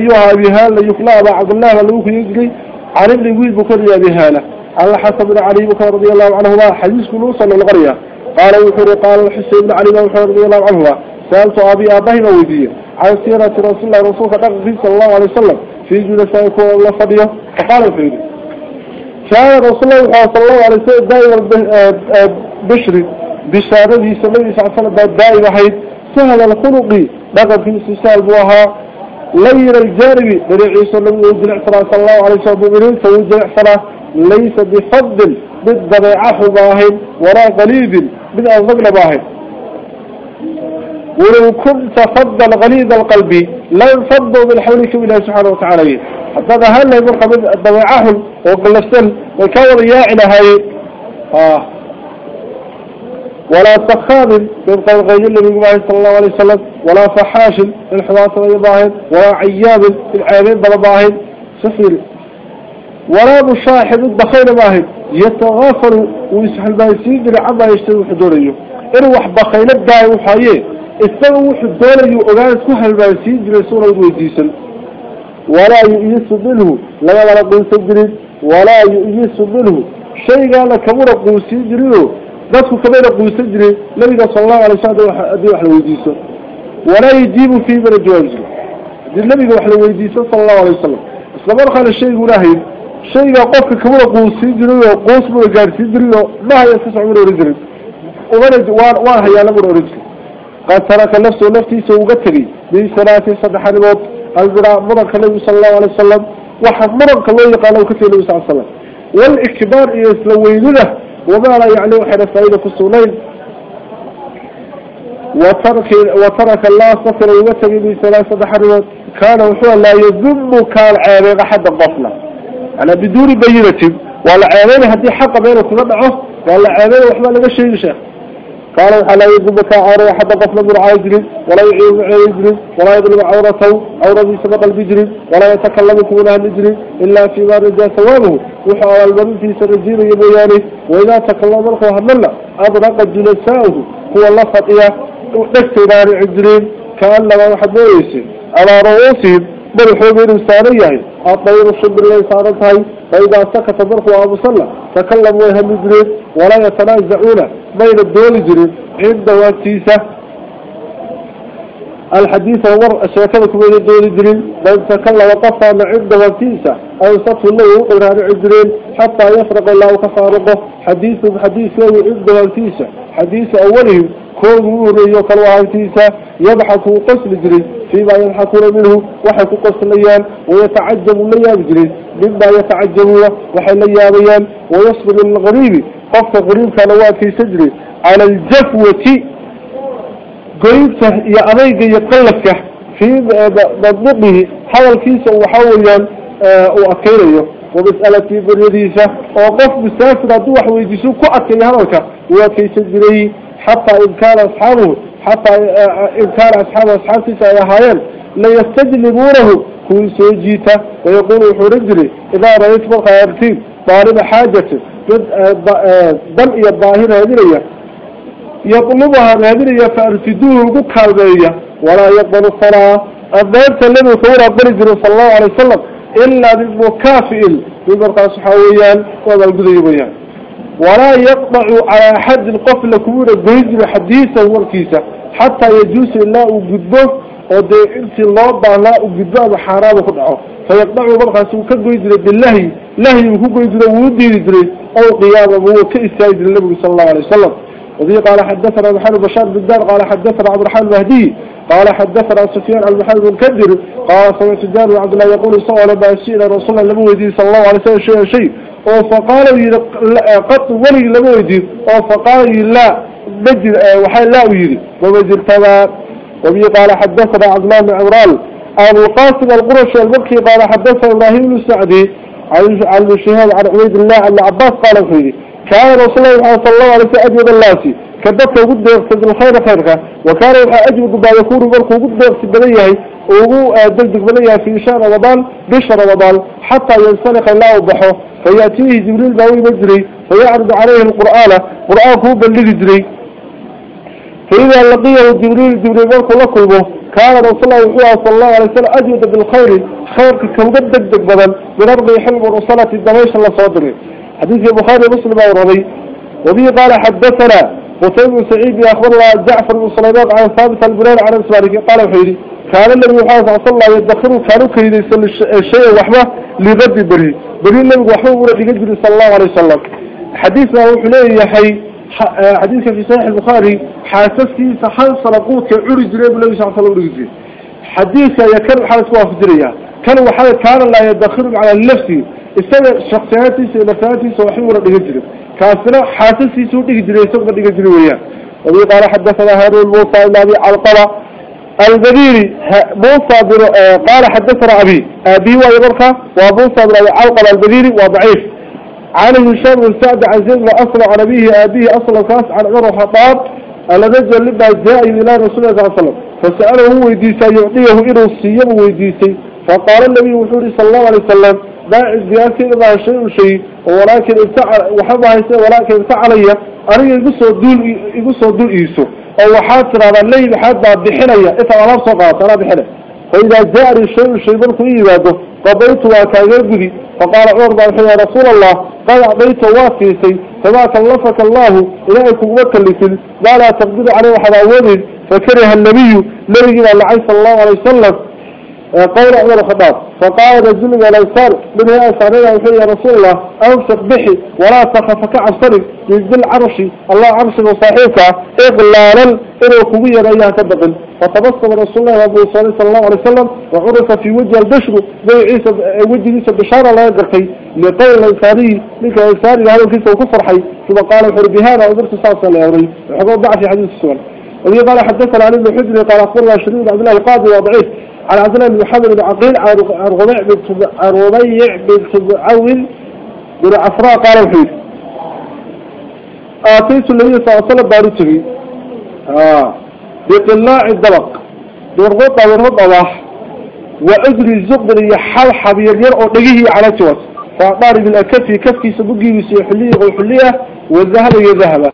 أيها أبي هالة أبا عبد الله ولوك يجري عن ابن ويل بكر أبي هالة على حسب بن علي بكر رضي الله عنهما حديث كنوصا للغرية قال وكر قال الحسين بن علي بكر رضي الله عنهما سألت أبي أبيه ويديه عن سيرة رسول الله رسول الله صلى الله عليه وسلم في جلسة يكون الله فضيه فقال فيه كان رسول الله صلى الله عليه وسلم دائما بشري بشارته صلى الله عليه وسلم دائما حيث سهل الخلق بقى في استسال بوها لير الجانب بني عيسى النبي وجل صلى الله عليه وسلم فوجل صلاة ليس بفضل بالضبيعة باهن ولا غليظ من الضغل باهن. ولو كنت فضل غليظ القلب لن فضوا من حولك من سبحانه وتعالى. حتى هل يبقى من الضبيعة وقلسل وكون ياعنا هاي آه. ولا سخاب من قول غير النبي صلى الله عليه وسلم ولا فحاش من حواس ولا عياب من عيبين سفير. ولا مشاحب البخيل باهد يتغافر ويسحل بايسين لعما يشتري حدوريه أروح بخيل الداي وحاية استوى حدوريه وقال سحل بايسين لسورة ويديسل ولا يؤيس منه لا ولا قوس ولا يؤيس منه. شيء قال كبر قوس جريه alayhi wasallam hadii wax la weydiiso wala yajibu fi min jawaabi hadii nabiga wax la weydiiso sallallahu alayhi wasallam isla markaana shaygu ilaahay shayga qofka kamana quusan jiray oo quus buu gaarsiin jiray oo ma haya si socon oran jiray umana waan waan hayaa lagu oran jiray qad taraka nafsu naftiisa uga tagay bi salaati sadexanimood albira muranka nabi sallallahu alayhi wasallam waxa muranka loo yaqaano ka tagay nabi sallallahu alayhi wasallam wal ikbar iyo isla weynida وما لا يعني وحد فائدة كسولين وترك, وترك الله صفر ويتقي بثلاثة حرمات كان وحوى لا يذم كان عيرين أحد الضفلة أنا بدون بينة. ولا عيرين هدي حق بينه كنبعه ولا عيرين وحوى لك شيء شيء قال وحلا يجبك عورة حتى قفل من عاجل ولا يعيب عاجل ولا يضرب عورته عورة سبق البجر ولا يتكلم كونها البجر إلا فيما رجى ثوابه. وحاول المرء في سرجين يبيانه وإذا تكلم الخوة ملا أبرق جلساؤه هو الله فطية نكتب عن عجلين كأن لما واحد ويسي على رؤوسهم مرحوا من إنسانية الطير اللي صارتها فإذا سكت مرخوا أبو صلى تكلموا يهم جرين ولا يتنازعون. بين الدول جرين عند واتيسة الحديث هو الشبكة بين الدول جرين بين تكلم وقفا عند واتيسة أو سطف الله يقول هذا عجرين حتى يفرق الله كفارقه. حديث بحديث يوم عند واتيسة حديث أولهم كل موري يقلوا تيسا يضحكوا قسل جري فيما يضحكون منه. وحكوا قسل ليان ويتعجب ليان جري مما يتعجبون وحي ليان ويصبر الغريب قفت غريب في سجري على الجفوة. قريبته يا أميق يقلبك في مضبطه حول كيسا وحاول وأكيريه. ومسألة بريديسة وقف مسافر دوح ويجيسوك وأكي هذا وكيس جري حتى إن كان أصحابه حتى إن كان أصحاب أصحاب تسعة هايان لا يستجلبونه كل سيجيته ويقول حرجري إذا رأيت بخيرتين طالب حاجة دم الظاهر هذه يطلبها هذه فأرتدوه بكالبية ولا يقبل الصلاة. الضيبت الذي صور برجل صلى الله عليه وسلم. إلا بالمكافئ بمرقى صحويا وذا القضيبيان ولا يقطع على حد القفل كون بيجر حديثا والكيسة حتى يجوز الله وقدبه ودي انت الله لا وقدبه وحرام خدعه فيقطع برخص وكبيجر بالله لهي وكبيجر ودي يدري. أو قيامه هو كإستاذ النبي صلى الله عليه وسلم. وذي قال حدثنا محمد بشار بن قال حدثنا عبد الرحمن المهدي قال حدثنا سفيان عن محمد بن كدر قال سمعت جابر عبد الله يقول صلى الله عليه وسلم رسول الله صلى الله عليه وسلم شيء شيء فقال قط ولي لما ويدي فقال لا مجر وحال لا ويدي ومجر تبا وبي قال حدثنا عثمان بن عمران أبو القاسم القرش المكي قال حدثنا إبراهيم بن سعدي عن الشهاد عن عبيد الله عن عباس قال فيه كان رسول الله صلى الله عليه وسلم أجود الله كدبت وقد يقصد الخير خيرك. وكان أجود ما يكون بركه وقد يقصد بليه وهو دلدق بليه في شهر رمضان بشهر رمضان حتى ينسلق الله وبحه فيأتيه جبريل باوي مجري فيعرض عليه القرآن. قرآن هو بلغ جري فإذا لقيه جبريل جبريل ملك لكلمه كان رسول الله صلى الله عليه وسلم أجود بالخير خير كمجد دق بدل. من أرض يحلم الرسالة الدميش الله صدري حديث البخاري مسلم أورضي وبه قال حدثنا وسيد سعيد أخبر الله جعفر بن سليمان عن ثابت البلال عن السواري قال وحيدي كان النبي محمد صلى الله عليه وسلم يدخروا كانوا كيدي الشيء وحمه لبدي بري بري النبي وحمه ورد صلى الله عليه وسلم. حديثنا هو حليه يحي حديث في صحيح البخاري حاسسي سحن صلقوت عرج النبي صلى الله عليه وسلم حديث يكر حالة وافدرية كان وحالة كان لا يدخر على النفس. السنة شخصياتي سنفاتي سوحي ورد يجري كافنا حاسسي سوء يجري سوء يجري وياه. وبي قال حدثنا هارون موسى النبي علقمة البديري موسى قال حدثنا أبي. أبي ويبركة وموسى بن علقمة البديري وضعيف. عن هشام سعد عن زيد أصل عن أبيه أبيه أصل كاس عن عمر الخطاب الذي جلب جاء إلى رسول الله صلى الله عليه وسلم. فسأله ويديسا يعطيه إنه السيب ويديسي. فقال النبي محمد صلى الله عليه وسلم باع الزياسي إذا شيء شيء ولكن ابتع وحبها ولكن ابتع علي. أريد يقصوا الدول إيسو. أو حاطر على الليل حتى بحنية. إذا أنا بصقات أنا بحنية. فإذا جاء الشيء الشيء بلكو إيواده قضيت وكايرقدي فقال عمر بن يا رسول الله قال أعطيت وافيسي فما كلفك الله إليكم وكلفين ما لا تقدر عليه وحد فكره النبي نبي الله صلى الله عليه وسلم. قول عمر الخطاب فقال رجل الأنصار من هي أنصارنا وحي يا رسول الله أنفق بحي ولا تخفك عصري يجدل عرشي الله عرش وصاحبك إغلالا إنه كبير أيها تبقل فتبصم رسول الله وأبو صلى الله عليه وسلم وعرف في وجه البشر زي عيسى وجه عيسى بشارة لا يقرحي لقول الإنساني لك إنساني هذا الكيس وكفر حي. ثم قال الحر بهذا وزرت صاصا لأوري وحضر ضع في حديث السؤال. وهي قال حدثنا عن ابن حجر قال أخبرنا شريد عبد الله القاضي وضعيف. على عبد بن محمد بن عقيل عن ربيع بن عن بن عفراء قال الحين آتيت النبي صلى الله عليه وسلم بارتري بقناع آه. بقلاع الدلق بالرطة واح. وعذر الزقر يحل حبير يرعو نجيه على توس فأعطاري من الكفي كفي سبقي بسيحليه ليه والذهب يذهبه